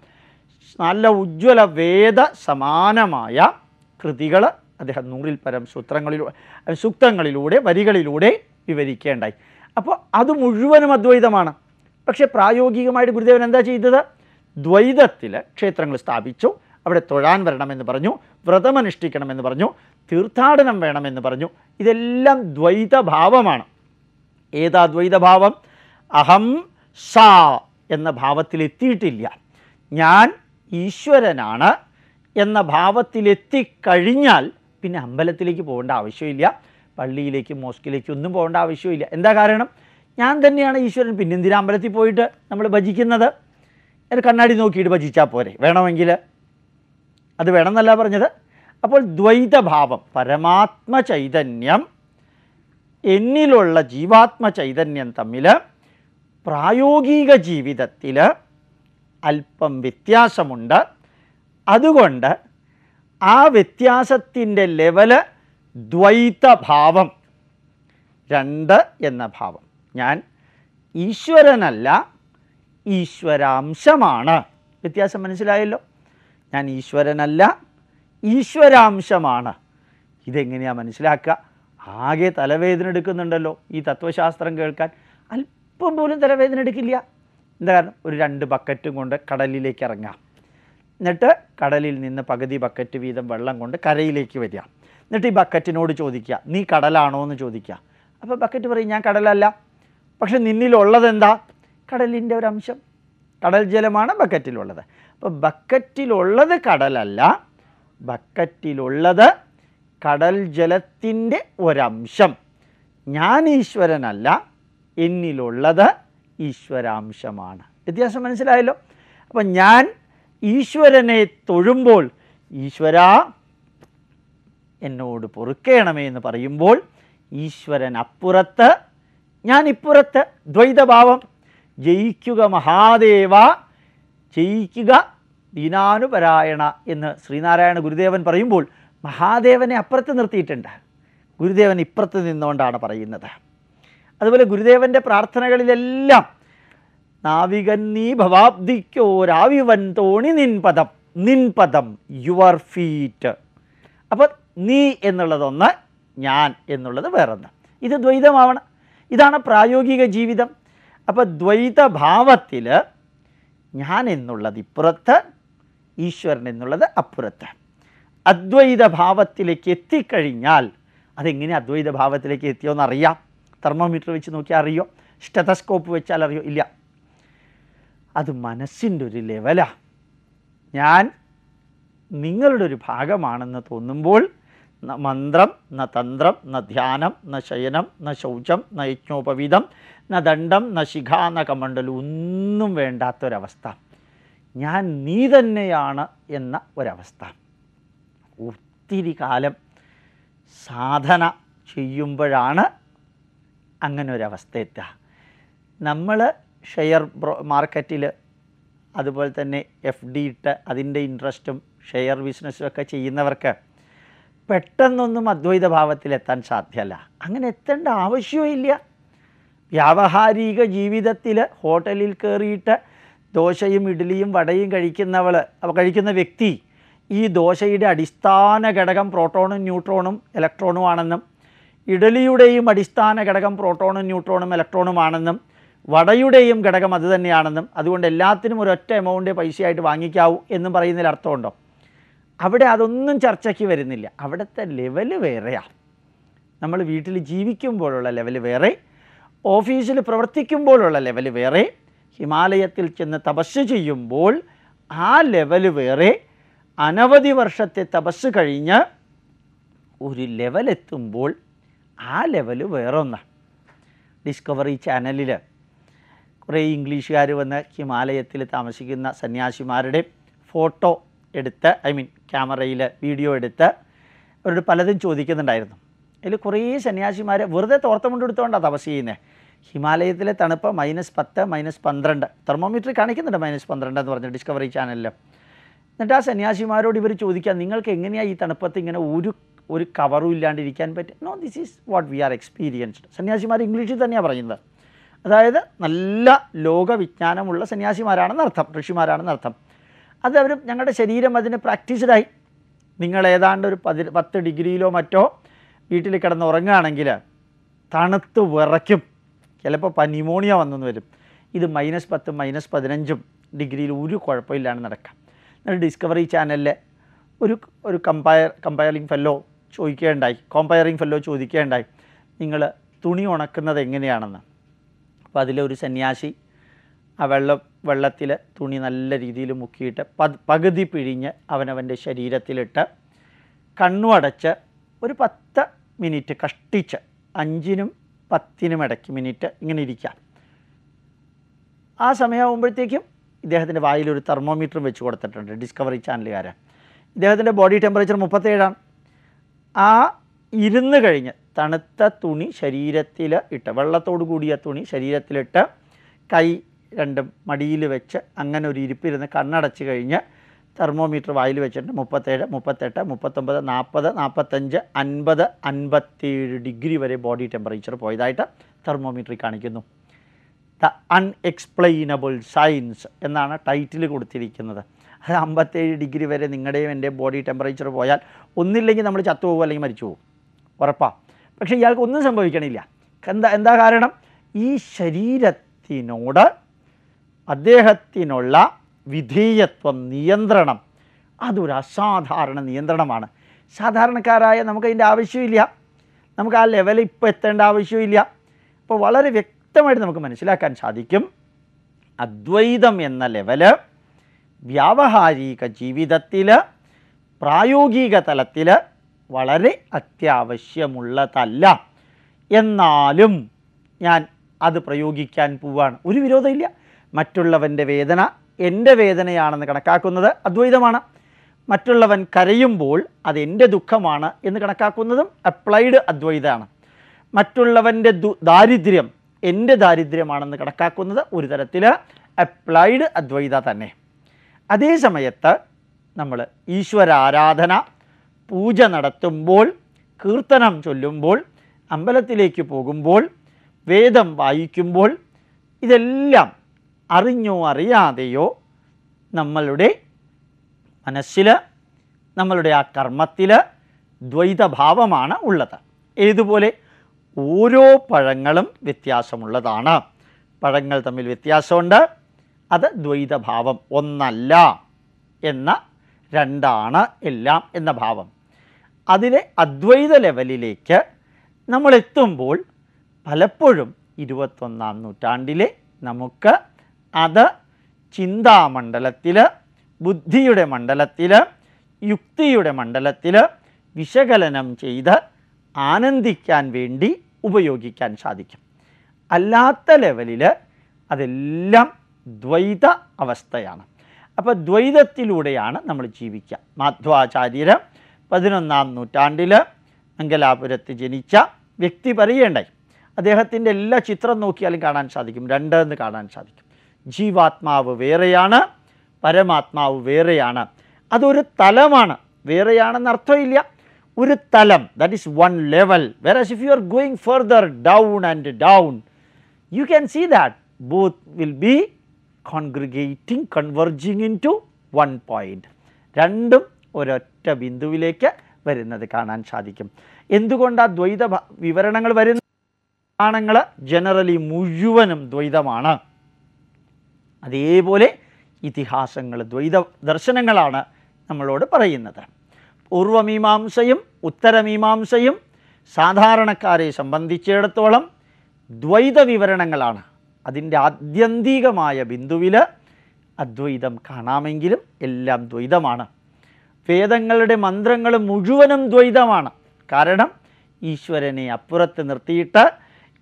നല്ല ഉജ്ജ്വല വേദ സമാനമായ കൃതികൾ അദ്ദേഹം നൂറിൽ പരം സൂത്രങ്ങളിലൂടെ സൂക്തങ്ങളിലൂടെ വരികളിലൂടെ വിവരിക്കേണ്ടായി. അപ്പോൾ അത് മുഴുവനും അദ്വൈതമാണ്. പക്ഷേ പ്രായോഗികമായിട്ട് ഗുരുദേവൻ എന്താ ചെയ്തത്? ദ്വൈതത്തിൽ ക്ഷേത്രങ്ങൾ സ്ഥാപിച്ചു അവിടെ തൊഴാൻ വരണമെന്ന് പറഞ്ഞു വ്രതമനുഷ്ഠിക്കണമെന്ന് പറഞ്ഞു തീർത്ഥാടനം വേണമെന്ന് പറഞ്ഞു. ഇതെല്ലാം ദ്വൈതഭാവമാണ്. ഏതാ ദ്വൈതഭാവം? അഹം സാ എന്ന ഭാവത്തിലെത്തിയിട്ടില്ല. ഞാൻ ഈശ്വരനാണ് എന്ന ഭാവത്തിലെത്തിക്കഴിഞ്ഞാൽ പിന്നെ അമ്പലത്തിലേക്ക് പോകേണ്ട ആവശ്യമില്ല. പള്ളിയിലേക്കും മോസ്കിലേക്കും ഒന്നും പോകേണ്ട ആവശ്യമില്ല. എന്താ കാരണം? ഞാൻ തന്നെയാണ് ഈശ്വരൻ. പിന്നെ എന്തിനാ അമ്പലത്തിൽ പോയിട്ട് നമ്മൾ ഭജിക്കുന്നത്? ഒരു കണ്ണാടി നോക്കിയിട്ട് ഭജിച്ചാൽ പോരെ. വേണമെങ്കിൽ? അത് വേണമെന്നല്ല പറഞ്ഞത്. അപ്പോൾ ദ്വൈതഭാവം പരമാത്മ ചൈതന്യം എന്നിലുള്ള ജീവാത്മ ചൈതന്യം തമ്മിൽ പ്രായോഗിക ജീവിതത്തിൽ അല്പം വ്യത്യാസമുണ്ട്. അതുകൊണ്ട് ആ വ്യത്യാസത്തിന്റെ ലെവൽ ദ്വൈതഭാവം രണ്ട് എന്ന ഭാവം. ഞാൻ ഈശ്വരനല്ല ഈശ്വരാംശമാണ്. വ്യത്യാസം മനസ്സിലായല്ലോ? ഞാൻ ഈശ്വരനല്ല ഈശ്വരാംശമാണ്. ഇതെങ്ങനെയാണ് മനസ്സിലാക്കുക? ആകെ തലവേദന എടുക്കുന്നുണ്ടല്ലോ ഈ തത്വശാസ്ത്രം കേൾക്കാൻ. അല്പം പോലും തലവേദന എടുക്കില്ല. എന്താ കാരണം? ഒരു രണ്ട് ബക്കറ്റും കൊണ്ട് കടലിലേക്ക് ഇറങ്ങാം എന്നിട്ട് കടലിൽ നിന്ന് പകുതി ബക്കറ്റ് വീതം വെള്ളം കൊണ്ട് കരയിലേക്ക് വരിക. എന്നിട്ട് ഈ ബക്കറ്റിനോട് ചോദിക്കുക നീ കടലാണോ? എന്ന് ചോദിക്കുക. അപ്പോൾ ബക്കറ്റ് പറയും ഞാൻ കടലല്ല. പക്ഷെ നിന്നിലുള്ളത് എന്താ? കടലിന്റെ ഒരു അംശം. കടൽ ജലമാണ് ബക്കറ്റിലുള്ളത്. അപ്പോൾ ബക്കറ്റിലുള്ളത് കടലല്ല ബക്കറ്റിലുള്ളത് കടൽ ജലത്തിന്റെ ഒരംശം. ഞാൻ ഈശ്വരനല്ല എന്നിലുള്ളത് ഈശ്വരാംശമാണ്. വ്യത്യാസം മനസ്സിലായല്ലോ? അപ്പം ഞാൻ ഈശ്വരനെ തൊഴുമ്പോൾ ഈശ്വര എന്നോട് പൊറുക്കേണമേ എന്ന് പറയുമ്പോൾ ഈശ്വരൻ അപ്പുറത്ത് ഞാൻ ഇപ്പുറത്ത് ദ്വൈതഭാവം. ജയിക്കുക മഹാദേവ ജയിക്കുക ദീനാനുപരായണ എന്ന് ശ്രീനാരായണ ഗുരുദേവൻ പറയുമ്പോൾ മഹാദേവനെ അപ്പുറത്ത് നിർത്തിയിട്ടുണ്ട്. ഗുരുദേവൻ ഇപ്പുറത്ത് നിന്നുകൊണ്ടാണ് പറയുന്നത്. അതുപോലെ ഗുരുദേവന്റെ പ്രാർത്ഥനകളിലെല്ലാം നാവികൻ നീ ഭവാബ്ദിക്കോ രാവിവൻ തോണി നിൻ പദം നിൻ പദം യുവർ ഫീറ്റ്. അപ്പോൾ നീ എന്നുള്ളതൊന്ന് ഞാൻ എന്നുള്ളത് വേറൊന്ന്. ഇത് ദ്വൈതമാവണം. ഇതാണ് പ്രായോഗിക ജീവിതം. അപ്പോൾ ദ്വൈതഭാവത്തിൽ ഞാൻ എന്നുള്ളത് ഇപ്പുറത്ത് ഈശ്വരൻ എന്നുള്ളത് അപ്പുറത്ത്. അദ്വൈത ഭാവത്തിലേക്ക് എത്തിക്കഴിഞ്ഞാൽ അതെങ്ങനെ അദ്വൈത എത്തിയോ എന്നറിയാം തെർമോമീറ്റർ വെച്ച് നോക്കി അറിയോ? സ്റ്റെതസ്കോപ്പ് വെച്ചാൽ അറിയോ? ഇല്ല. അത് മനസ്സിന്റെ ഒരു ലെവലാണ് ഞാൻ നിങ്ങളുടെ ഒരു ഭാഗമാണെന്ന് തോന്നുമ്പോൾ മന്ത്രം ന തന്ത്രം ന ധ്യാനം ന ശയനം ന ശൗചം ന യജ്ഞോപവീതം ന ദണ്ഡം ന ശിഖ ന കമണ്ഡലം ഒന്നും വേണ്ടാത്തൊരവസ്ഥ. ഞാൻ നീ തന്നെയാണ് എന്ന ഒരവസ്ഥ. ഒത്തിരി കാലം സാധന ചെയ്യുമ്പോഴാണ് അങ്ങനെ ഒരവസ്ഥ എത്തുക നമ്മൾ ഷെയർ മാർക്കറ്റിൽ അതുപോലെ തന്നെ എഫ് ഡി ഇട്ട് അതിന്റെ ഇൻട്രസ്റ്റും ഷെയർ ബിസിനസ്സും ഒക്കെ ചെയ്യുന്നവർക്ക് പെട്ടെന്നൊന്നും അദ്വൈത ഭാവത്തിലെത്താൻ സാധ്യമല്ല. അങ്ങനെ എത്തേണ്ട ആവശ്യമില്ല വ്യാവഹാരിക ജീവിതത്തിൽ ഹോട്ടലിൽ കയറിയിട്ട് ദോശയും ഇഡ്ഡലിയും വടയും കഴിക്കുന്നവൾ കഴിക്കുന്ന വ്യക്തി ഈ ദോശയുടെ അടിസ്ഥാന ഘടകം പ്രോട്ടോണും ന്യൂട്രോണും ഇലക്ട്രോണും ആണെന്നും ഇഡലിയുടെയും അടിസ്ഥാന ഘടകം പ്രോട്ടോണും ന്യൂട്രോണും ഇലക്ട്രോണും ആണെന്നും വടയുടെയും ഘടകം അത് തന്നെയാണെന്നും അതുകൊണ്ട് എല്ലാത്തിനും ഒരൊറ്റ എമൗണ്ട് പൈസയായിട്ട് വാങ്ങിക്കാവൂ എന്നും പറയുന്നതിൽ അർത്ഥമുണ്ടോ? അവിടെ അതൊന്നും ചർച്ചയ്ക്ക് വരുന്നില്ല. അവിടുത്തെ ലെവൽ വേറെയാണ് നമ്മൾ വീട്ടിൽ ജീവിക്കുമ്പോഴുള്ള ലെവൽ വേറെ ഓഫീസിൽ പ്രവർത്തിക്കുമ്പോഴുള്ള ലെവൽ വേറെ ഹിമാലയത്തിൽ ചെന്ന് തപസ് ചെയ്യുമ്പോൾ ആ ലെവൽ വേറെ അനവധി വർഷത്തെ തപസ് കഴിഞ്ഞ് ഒരു ലെവലെത്തുമ്പോൾ ആ ലെവൽ വേറൊന്നാണ് ഡിസ്കവറി ചാനലിൽ കുറേ ഇംഗ്ലീഷുകാർ വന്ന് ഹിമാലയത്തിൽ താമസിക്കുന്ന സന്യാസിമാരുടെ ഫോട്ടോ എടുത്ത് ഐ മീൻ ക്യാമറയിൽ വീഡിയോ എടുത്ത് അവരോട് പലതും ചോദിക്കുന്നുണ്ടായിരുന്നു. അതിൽ കുറേ സന്യാസിമാർ വെറുതെ തോർത്തം എടുത്തുകൊണ്ടാണ് തപസ് ചെയ്യുന്നത് ഹിമാലയത്തിലെ തണുപ്പ് മൈനസ് പത്ത് മൈനസ് പന്ത്രണ്ട്. തെർമോമീറ്റർ കാണിക്കുന്നുണ്ട് മൈനസ് പന്ത്രണ്ട് എന്ന് പറഞ്ഞ് ഡിസ്കവറി ചാനലിൽ എന്നിട്ട് ആ സന്യാസിമാരോട് ഇവർ ചോദിക്കുക നിങ്ങൾക്ക് എങ്ങനെയാണ് ഈ തണുപ്പത്ത് ഇങ്ങനെ ഒരു ഒരു കവറും ഇല്ലാണ്ടിരിക്കാൻ പറ്റും. No this is what we are experienced സന്യാസിമാർ ഇംഗ്ലീഷിൽ തന്നെയാണ് പറയുന്നത്. അതായത് നല്ല ലോകവിജ്ഞാനമുള്ള സന്യാസിമാരാണെന്ന് അർത്ഥം ഋഷിമാരാണെന്ന് അർത്ഥം. അത് അവർ ഞങ്ങളുടെ ശരീരം അതിന് പ്രാക്ടീസ്ഡായി നിങ്ങൾ ഏതാണ്ട് ഒരു പതി പത്ത് ഡിഗ്രിയിലോ മറ്റോ വീട്ടിൽ കിടന്ന് ഉറങ്ങുകയാണെങ്കിൽ തണുത്ത് വിറയ്ക്കും. ചിലപ്പോൾ പനിമോണിയ വന്നെന്ന് വരും. ഇത് മൈനസ് പത്തും മൈനസ് പതിനഞ്ചും ഡിഗ്രിയിൽ ഒരു കുഴപ്പമില്ലാണ്ട് നടക്കാം. ഡിസ്കവറി ചാനലിലെ ഒരു ഒരു കമ്പയർ കമ്പയറിങ് ഫെല്ലോ ചോദിക്കുകയുണ്ടായി കോമ്പയറിങ് ഫെല്ലോ ചോദിക്കുകയുണ്ടായി നിങ്ങൾ തുണി ഉണക്കുന്നത് എങ്ങനെയാണെന്ന്. അപ്പോൾ അതിലൊരു സന്യാസി ആ വെള്ളം വെള്ളത്തിൽ തുണി നല്ല രീതിയിൽ മുക്കിയിട്ട് പകുതി പിഴിഞ്ഞ് അവനവന്റെ ശരീരത്തിലിട്ട് കണ്ണുമടച്ച് ഒരു പത്ത് മിനിറ്റ് കഷ്ടിച്ച് അഞ്ചിനും പത്തിനും ഇടയ്ക്ക് മിനിറ്റ് ഇങ്ങനെ ഇരിക്കാം. ആ സമയമാകുമ്പോഴത്തേക്കും ഇദ്ദേഹത്തിന്റെ വായിൽ ഒരു തെർമോമീറ്റർ വെച്ച് കൊടുത്തിട്ടുണ്ട് ഡിസ്കവറി ചാനലുകാരൻ ഇദ്ദേഹത്തിന്റെ ബോഡി ടെമ്പറേച്ചർ മുപ്പത്തേഴാണ്. ആ ഇരുന്ന് കഴിഞ്ഞ് തണുത്ത തുണി ശരീരത്തിൽ ഇട്ട് വെള്ളത്തോട് കൂടിയ തുണി ശരീരത്തിലിട്ട് കൈ രണ്ടും മടിയിൽ വെച്ച് അങ്ങനെ ഒരു ഇരിപ്പിരുന്ന് കണ്ണടച്ച് കഴിഞ്ഞ് തെർമോമീറ്റർ വായിൽ വെച്ചിട്ട് മുപ്പത്തേഴ് മുപ്പത്തെട്ട് മുപ്പത്തൊമ്പത് നാൽപ്പത് നാൽപ്പത്തഞ്ച് അൻപത് അൻപത്തേഴ് ഡിഗ്രി വരെ ബോഡി ടെമ്പറേച്ചർ പോയതായിട്ട് തെർമോമീറ്ററിൽ കാണിക്കുന്നു. ദ അൺഎക്സ്പ്ലെയിനബിൾ സയൻസ് എന്നാണ് ടൈറ്റിൽ കൊടുത്തിരിക്കുന്നത്. അത് അമ്പത്തേഴ് ഡിഗ്രി വരെ നിങ്ങളുടെയും എന്റെ ബോഡി ടെമ്പറേച്ചർ പോയാൽ ഒന്നില്ലെങ്കിൽ നമ്മൾ ചത്തുപോകും അല്ലെങ്കിൽ മരിച്ചു പോകും ഉറപ്പാണ് പക്ഷേ ഇയാൾക്ക് ഒന്നും സംഭവിക്കണില്ല. എന്താ എന്താ കാരണം? ഈ ശരീരത്തിനോട് അദ്ദേഹത്തിനുള്ള വിധേയത്വം നിയന്ത്രണം. അതൊരു അസാധാരണ നിയന്ത്രണമാണ്. സാധാരണക്കാരായ നമുക്ക് അതിന്റെ ആവശ്യമില്ല. നമുക്ക് ആ ലെവലിൽ ഇപ്പോൾ എത്തേണ്ട ആവശ്യമില്ല. അപ്പോൾ വളരെ വ്യക്തമായിട്ട് നമുക്ക് മനസ്സിലാക്കാൻ സാധിക്കും. അദ്വൈതം എന്ന ലെവൽ വ്യാവഹാരിക ജീവിതത്തിൽ പ്രായോഗിക തലത്തിൽ വളരെ അത്യാവശ്യമുള്ളതല്ല. എന്നാലും ഞാൻ അത് പ്രയോഗിക്കാൻ പോവാണ്. ഒരു വിരോധമില്ല. മറ്റുള്ളവന്റെ വേദന എന്റെ വേദനയാണെന്ന് കണക്കാക്കുന്നത് അദ്വൈതമാണ്. മറ്റുള്ളവൻ കരയുമ്പോൾ അത് എന്റെ ദുഃഖമാണ് എന്ന് കണക്കാക്കുന്നതും അപ്ലൈഡ് അദ്വൈതമാണ്. മറ്റുള്ളവന്റെ ദാരിദ്ര്യം എന്റെ ദാരിദ്ര്യമാണെന്ന് കണക്കാക്കുന്നത് ഒരു തരത്തിൽ അപ്ലൈഡ് അദ്വൈത തന്നെ. അതേ സമയത്ത് നമ്മൾ ഈശ്വരാരാധന പൂജ നടത്തുമ്പോൾ കീർത്തനം ചൊല്ലുമ്പോൾ അമ്പലത്തിലേക്ക് പോകുമ്പോൾ വേദം വായിക്കുമ്പോൾ ഇതെല്ലാം അറിഞ്ഞോ അറിയാതെയോ നമ്മളുടെ മനസ്സിൽ നമ്മളുടെ ആ കർമ്മത്തിൽ ദ്വൈതഭാവമാണ് ഉള്ളത്. ഏതുപോലെ? ഓരോ പഴങ്ങളും വ്യത്യാസമുള്ളതാണ്. പഴങ്ങൾ തമ്മിൽ വ്യത്യാസമുണ്ട്. അത് ദ്വൈതഭാവം ഒന്നല്ല എന്ന രണ്ടാണ് എല്ലാം എന്ന ഭാവം. അതിലെ അദ്വൈത ലെവലിലേക്ക് നമ്മൾ എത്തുമ്പോൾ പലപ്പോഴും ഇരുപത്തൊന്നാം നൂറ്റാണ്ടിലെ നമുക്ക് അത് ചിന്താമണ്ഡലത്തിൽ ബുദ്ധിയുടെ മണ്ഡലത്തിൽ യുക്തിയുടെ മണ്ഡലത്തിൽ വിശകലനം ചെയ്ത് ആനന്ദിക്കാൻ വേണ്ടി ഉപയോഗിക്കാൻ സാധിക്കും. അല്ലാത്ത ലെവലിൽ അതെല്ലാം ദ്വൈത അവസ്ഥയാണ്. അപ്പോൾ ദ്വൈതത്തിലൂടെയാണ് നമ്മൾ ജീവിക്കുക. മാധ്വാചാര്യർ പതിനൊന്നാം നൂറ്റാണ്ടിൽ മംഗലാപുരത്ത് ജനിച്ച വ്യക്തി പറയേണ്ടായി. അദ്ദേഹത്തിന്റെ എല്ലാ ചിത്രം നോക്കിയാലും കാണാൻ സാധിക്കും. രണ്ടെന്ന് കാണാൻ സാധിക്കും. ജീവാത്മാവ് വേറെയാണ് പരമാത്മാവ് വേറെയാണ്. അതൊരു തലമാണ്. വേറെയാണെന്ന് അർത്ഥമില്ല. ഒരു തലം. That is one level where as if you are going further down and down you can see that both will will be converging into one point. രണ്ടും ഒരൊറ്റ ബിന്ദുവിലേക്ക് വരുന്നത് കാണാൻ സാധിക്കും. എന്തുകൊണ്ടാണ് ദ്വൈത വിവരണങ്ങൾ വരുന്ന പ്രമാണങ്ങൾ ജനറലി മുഴുവനും ദ്വൈതമാണ്? അതേപോലെ ഇതിഹാസങ്ങൾ ദ്വൈത ദർശനങ്ങളാണ് നമ്മളോട് പറയുന്നത്. പൂർവമീമാംസയും ഉത്തരമീമാംസയും സാധാരണക്കാരെ സംബന്ധിച്ചിടത്തോളം ദ്വൈത വിവരണങ്ങളാണ്. അതിന്റെ ആത്യന്തികമായ ബിന്ദുവിൽ അദ്വൈതം കാണാമെങ്കിലും എല്ലാം ദ്വൈതമാണ്. വേദങ്ങളുടെ മന്ത്രങ്ങൾ മുഴുവനും ദ്വൈതമാണ്. കാരണം ഈശ്വരനെ അപ്പുറത്ത് നിർത്തിയിട്ട്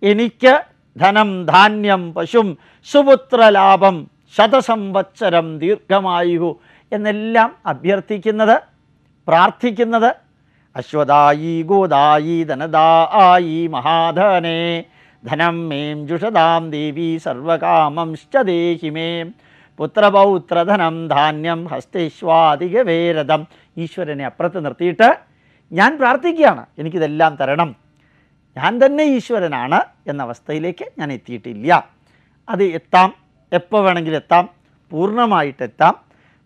എനിക്ക് ധനം ധാന്യം പശും സുപുത്രലാഭം ശതസംവത്സരം ദീർഘമായു എന്നെല്ലാം അഭ്യർത്ഥിക്കുന്നത് പ്രാർത്ഥിക്കുന്നത് അശ്വതായി ഗോദായി ധനദായി മഹാധനേ ധനം മേം ജുഷതാം ദേവി സർവകാമംശ്ച ദേഹി മേ. പുത്രപൗത്രധനം ധാന്യം ഹസ്തേശ്വാതികവേരഥം ഈശ്വരനെ അപ്പുറത്ത് നിർത്തിയിട്ട് ഞാൻ പ്രാർത്ഥിക്കുകയാണ്. എനിക്കിതെല്ലാം തരണം. ഞാൻ തന്നെ ഈശ്വരനാണ് എന്ന അവസ്ഥയിലേക്ക് ഞാൻ എത്തിയിട്ടില്ല. അത് എത്താം. എപ്പോൾ വേണമെങ്കിലും എത്താം. പൂർണമായിട്ടെത്താം.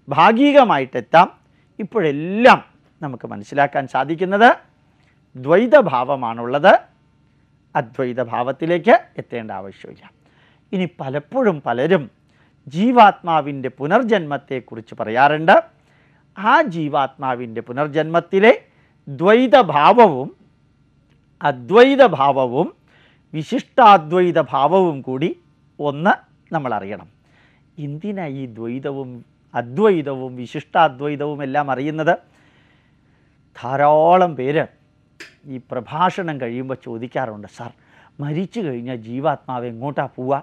ഭാഗികമായിട്ടെത്താം. ഇപ്പോഴെല്ലാം നമുക്ക് മനസ്സിലാക്കാൻ സാധിക്കുന്നത് ദ്വൈതഭാവമാണുള്ളത്. അദ്വൈത ഭാവത്തിലേക്ക് എത്തേണ്ട ആവശ്യമില്ല. ഇനി പലപ്പോഴും പലരും ജീവാത്മാവിന്റെ പുനർജന്മത്തെക്കുറിച്ച് പറയാറുണ്ട്. ആ ജീവാത്മാവിന്റെ പുനർജന്മത്തിലെ ദ്വൈതഭാവവും അദ്വൈതഭാവവും വിശിഷ്ടാദ്വൈതഭാവവും വിശിഷ്ടാദ്വൈത ഭാവവും കൂടി ഒന്ന് നമ്മൾ അറിയണം എന്തിനാ ഈ ദ്വൈതവും അദ്വൈതവും വിശിഷ്ടാദ്വൈതവും എല്ലാം അറിയുന്നത്? ധാരാളം പേര് ഈ പ്രഭാഷണം കഴിയുമ്പോൾ ചോദിക്കാറുണ്ട് സാർ മരിച്ചു കഴിഞ്ഞാൽ ജീവാത്മാവ് എങ്ങോട്ടാണ് പോവുക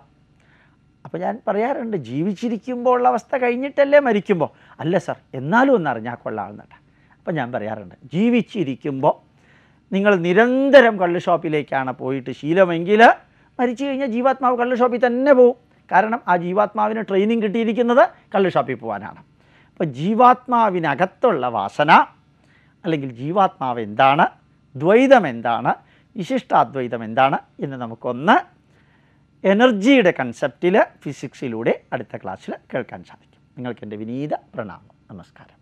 അപ്പോൾ ഞാൻ പറയാറുണ്ട് ജീവിച്ചിരിക്കുമ്പോൾ ഉള്ള അവസ്ഥ കഴിഞ്ഞിട്ടല്ലേ മരിക്കുമ്പോൾ അല്ല സാർ എന്നാലും ഒന്ന് അറിഞ്ഞാൽ കൊള്ളാമെന്നിട്ട് അപ്പോൾ ഞാൻ പറയാറുണ്ട് ജീവിച്ചിരിക്കുമ്പോൾ നിങ്ങൾ നിരന്തരം കള്ള് ഷോപ്പിലേക്കാണ് പോയിട്ട് ശീലമെങ്കിൽ മരിച്ചു കഴിഞ്ഞാൽ ജീവാത്മാവ് കള്ള് ഷോപ്പിൽ തന്നെ പോവും. കാരണം ആ ജീവാത്മാവിന് ട്രെയിനിങ് കിട്ടിയിരിക്കുന്നത് കള്ള് ഷോപ്പിൽ പോകാനാണ് അപ്പോൾ ജീവാത്മാവിനകത്തുള്ള വാസന അല്ലെങ്കിൽ ജീവാത്മാവ് എന്താണ് ദ്വൈതം എന്താണ് വിശിഷ്ടാദ്വൈതം എന്താണ് എന്ന് നമുക്കൊന്ന് എനർജിയുടെ കൺസെപ്റ്റിൽ ഫിസിക്സിലൂടെ അടുത്ത ക്ലാസ്സിൽ കേൾക്കാൻ സാധിക്കും. നിങ്ങൾക്ക് എന്റെ വിനീത പ്രണാമം. നമസ്കാരം.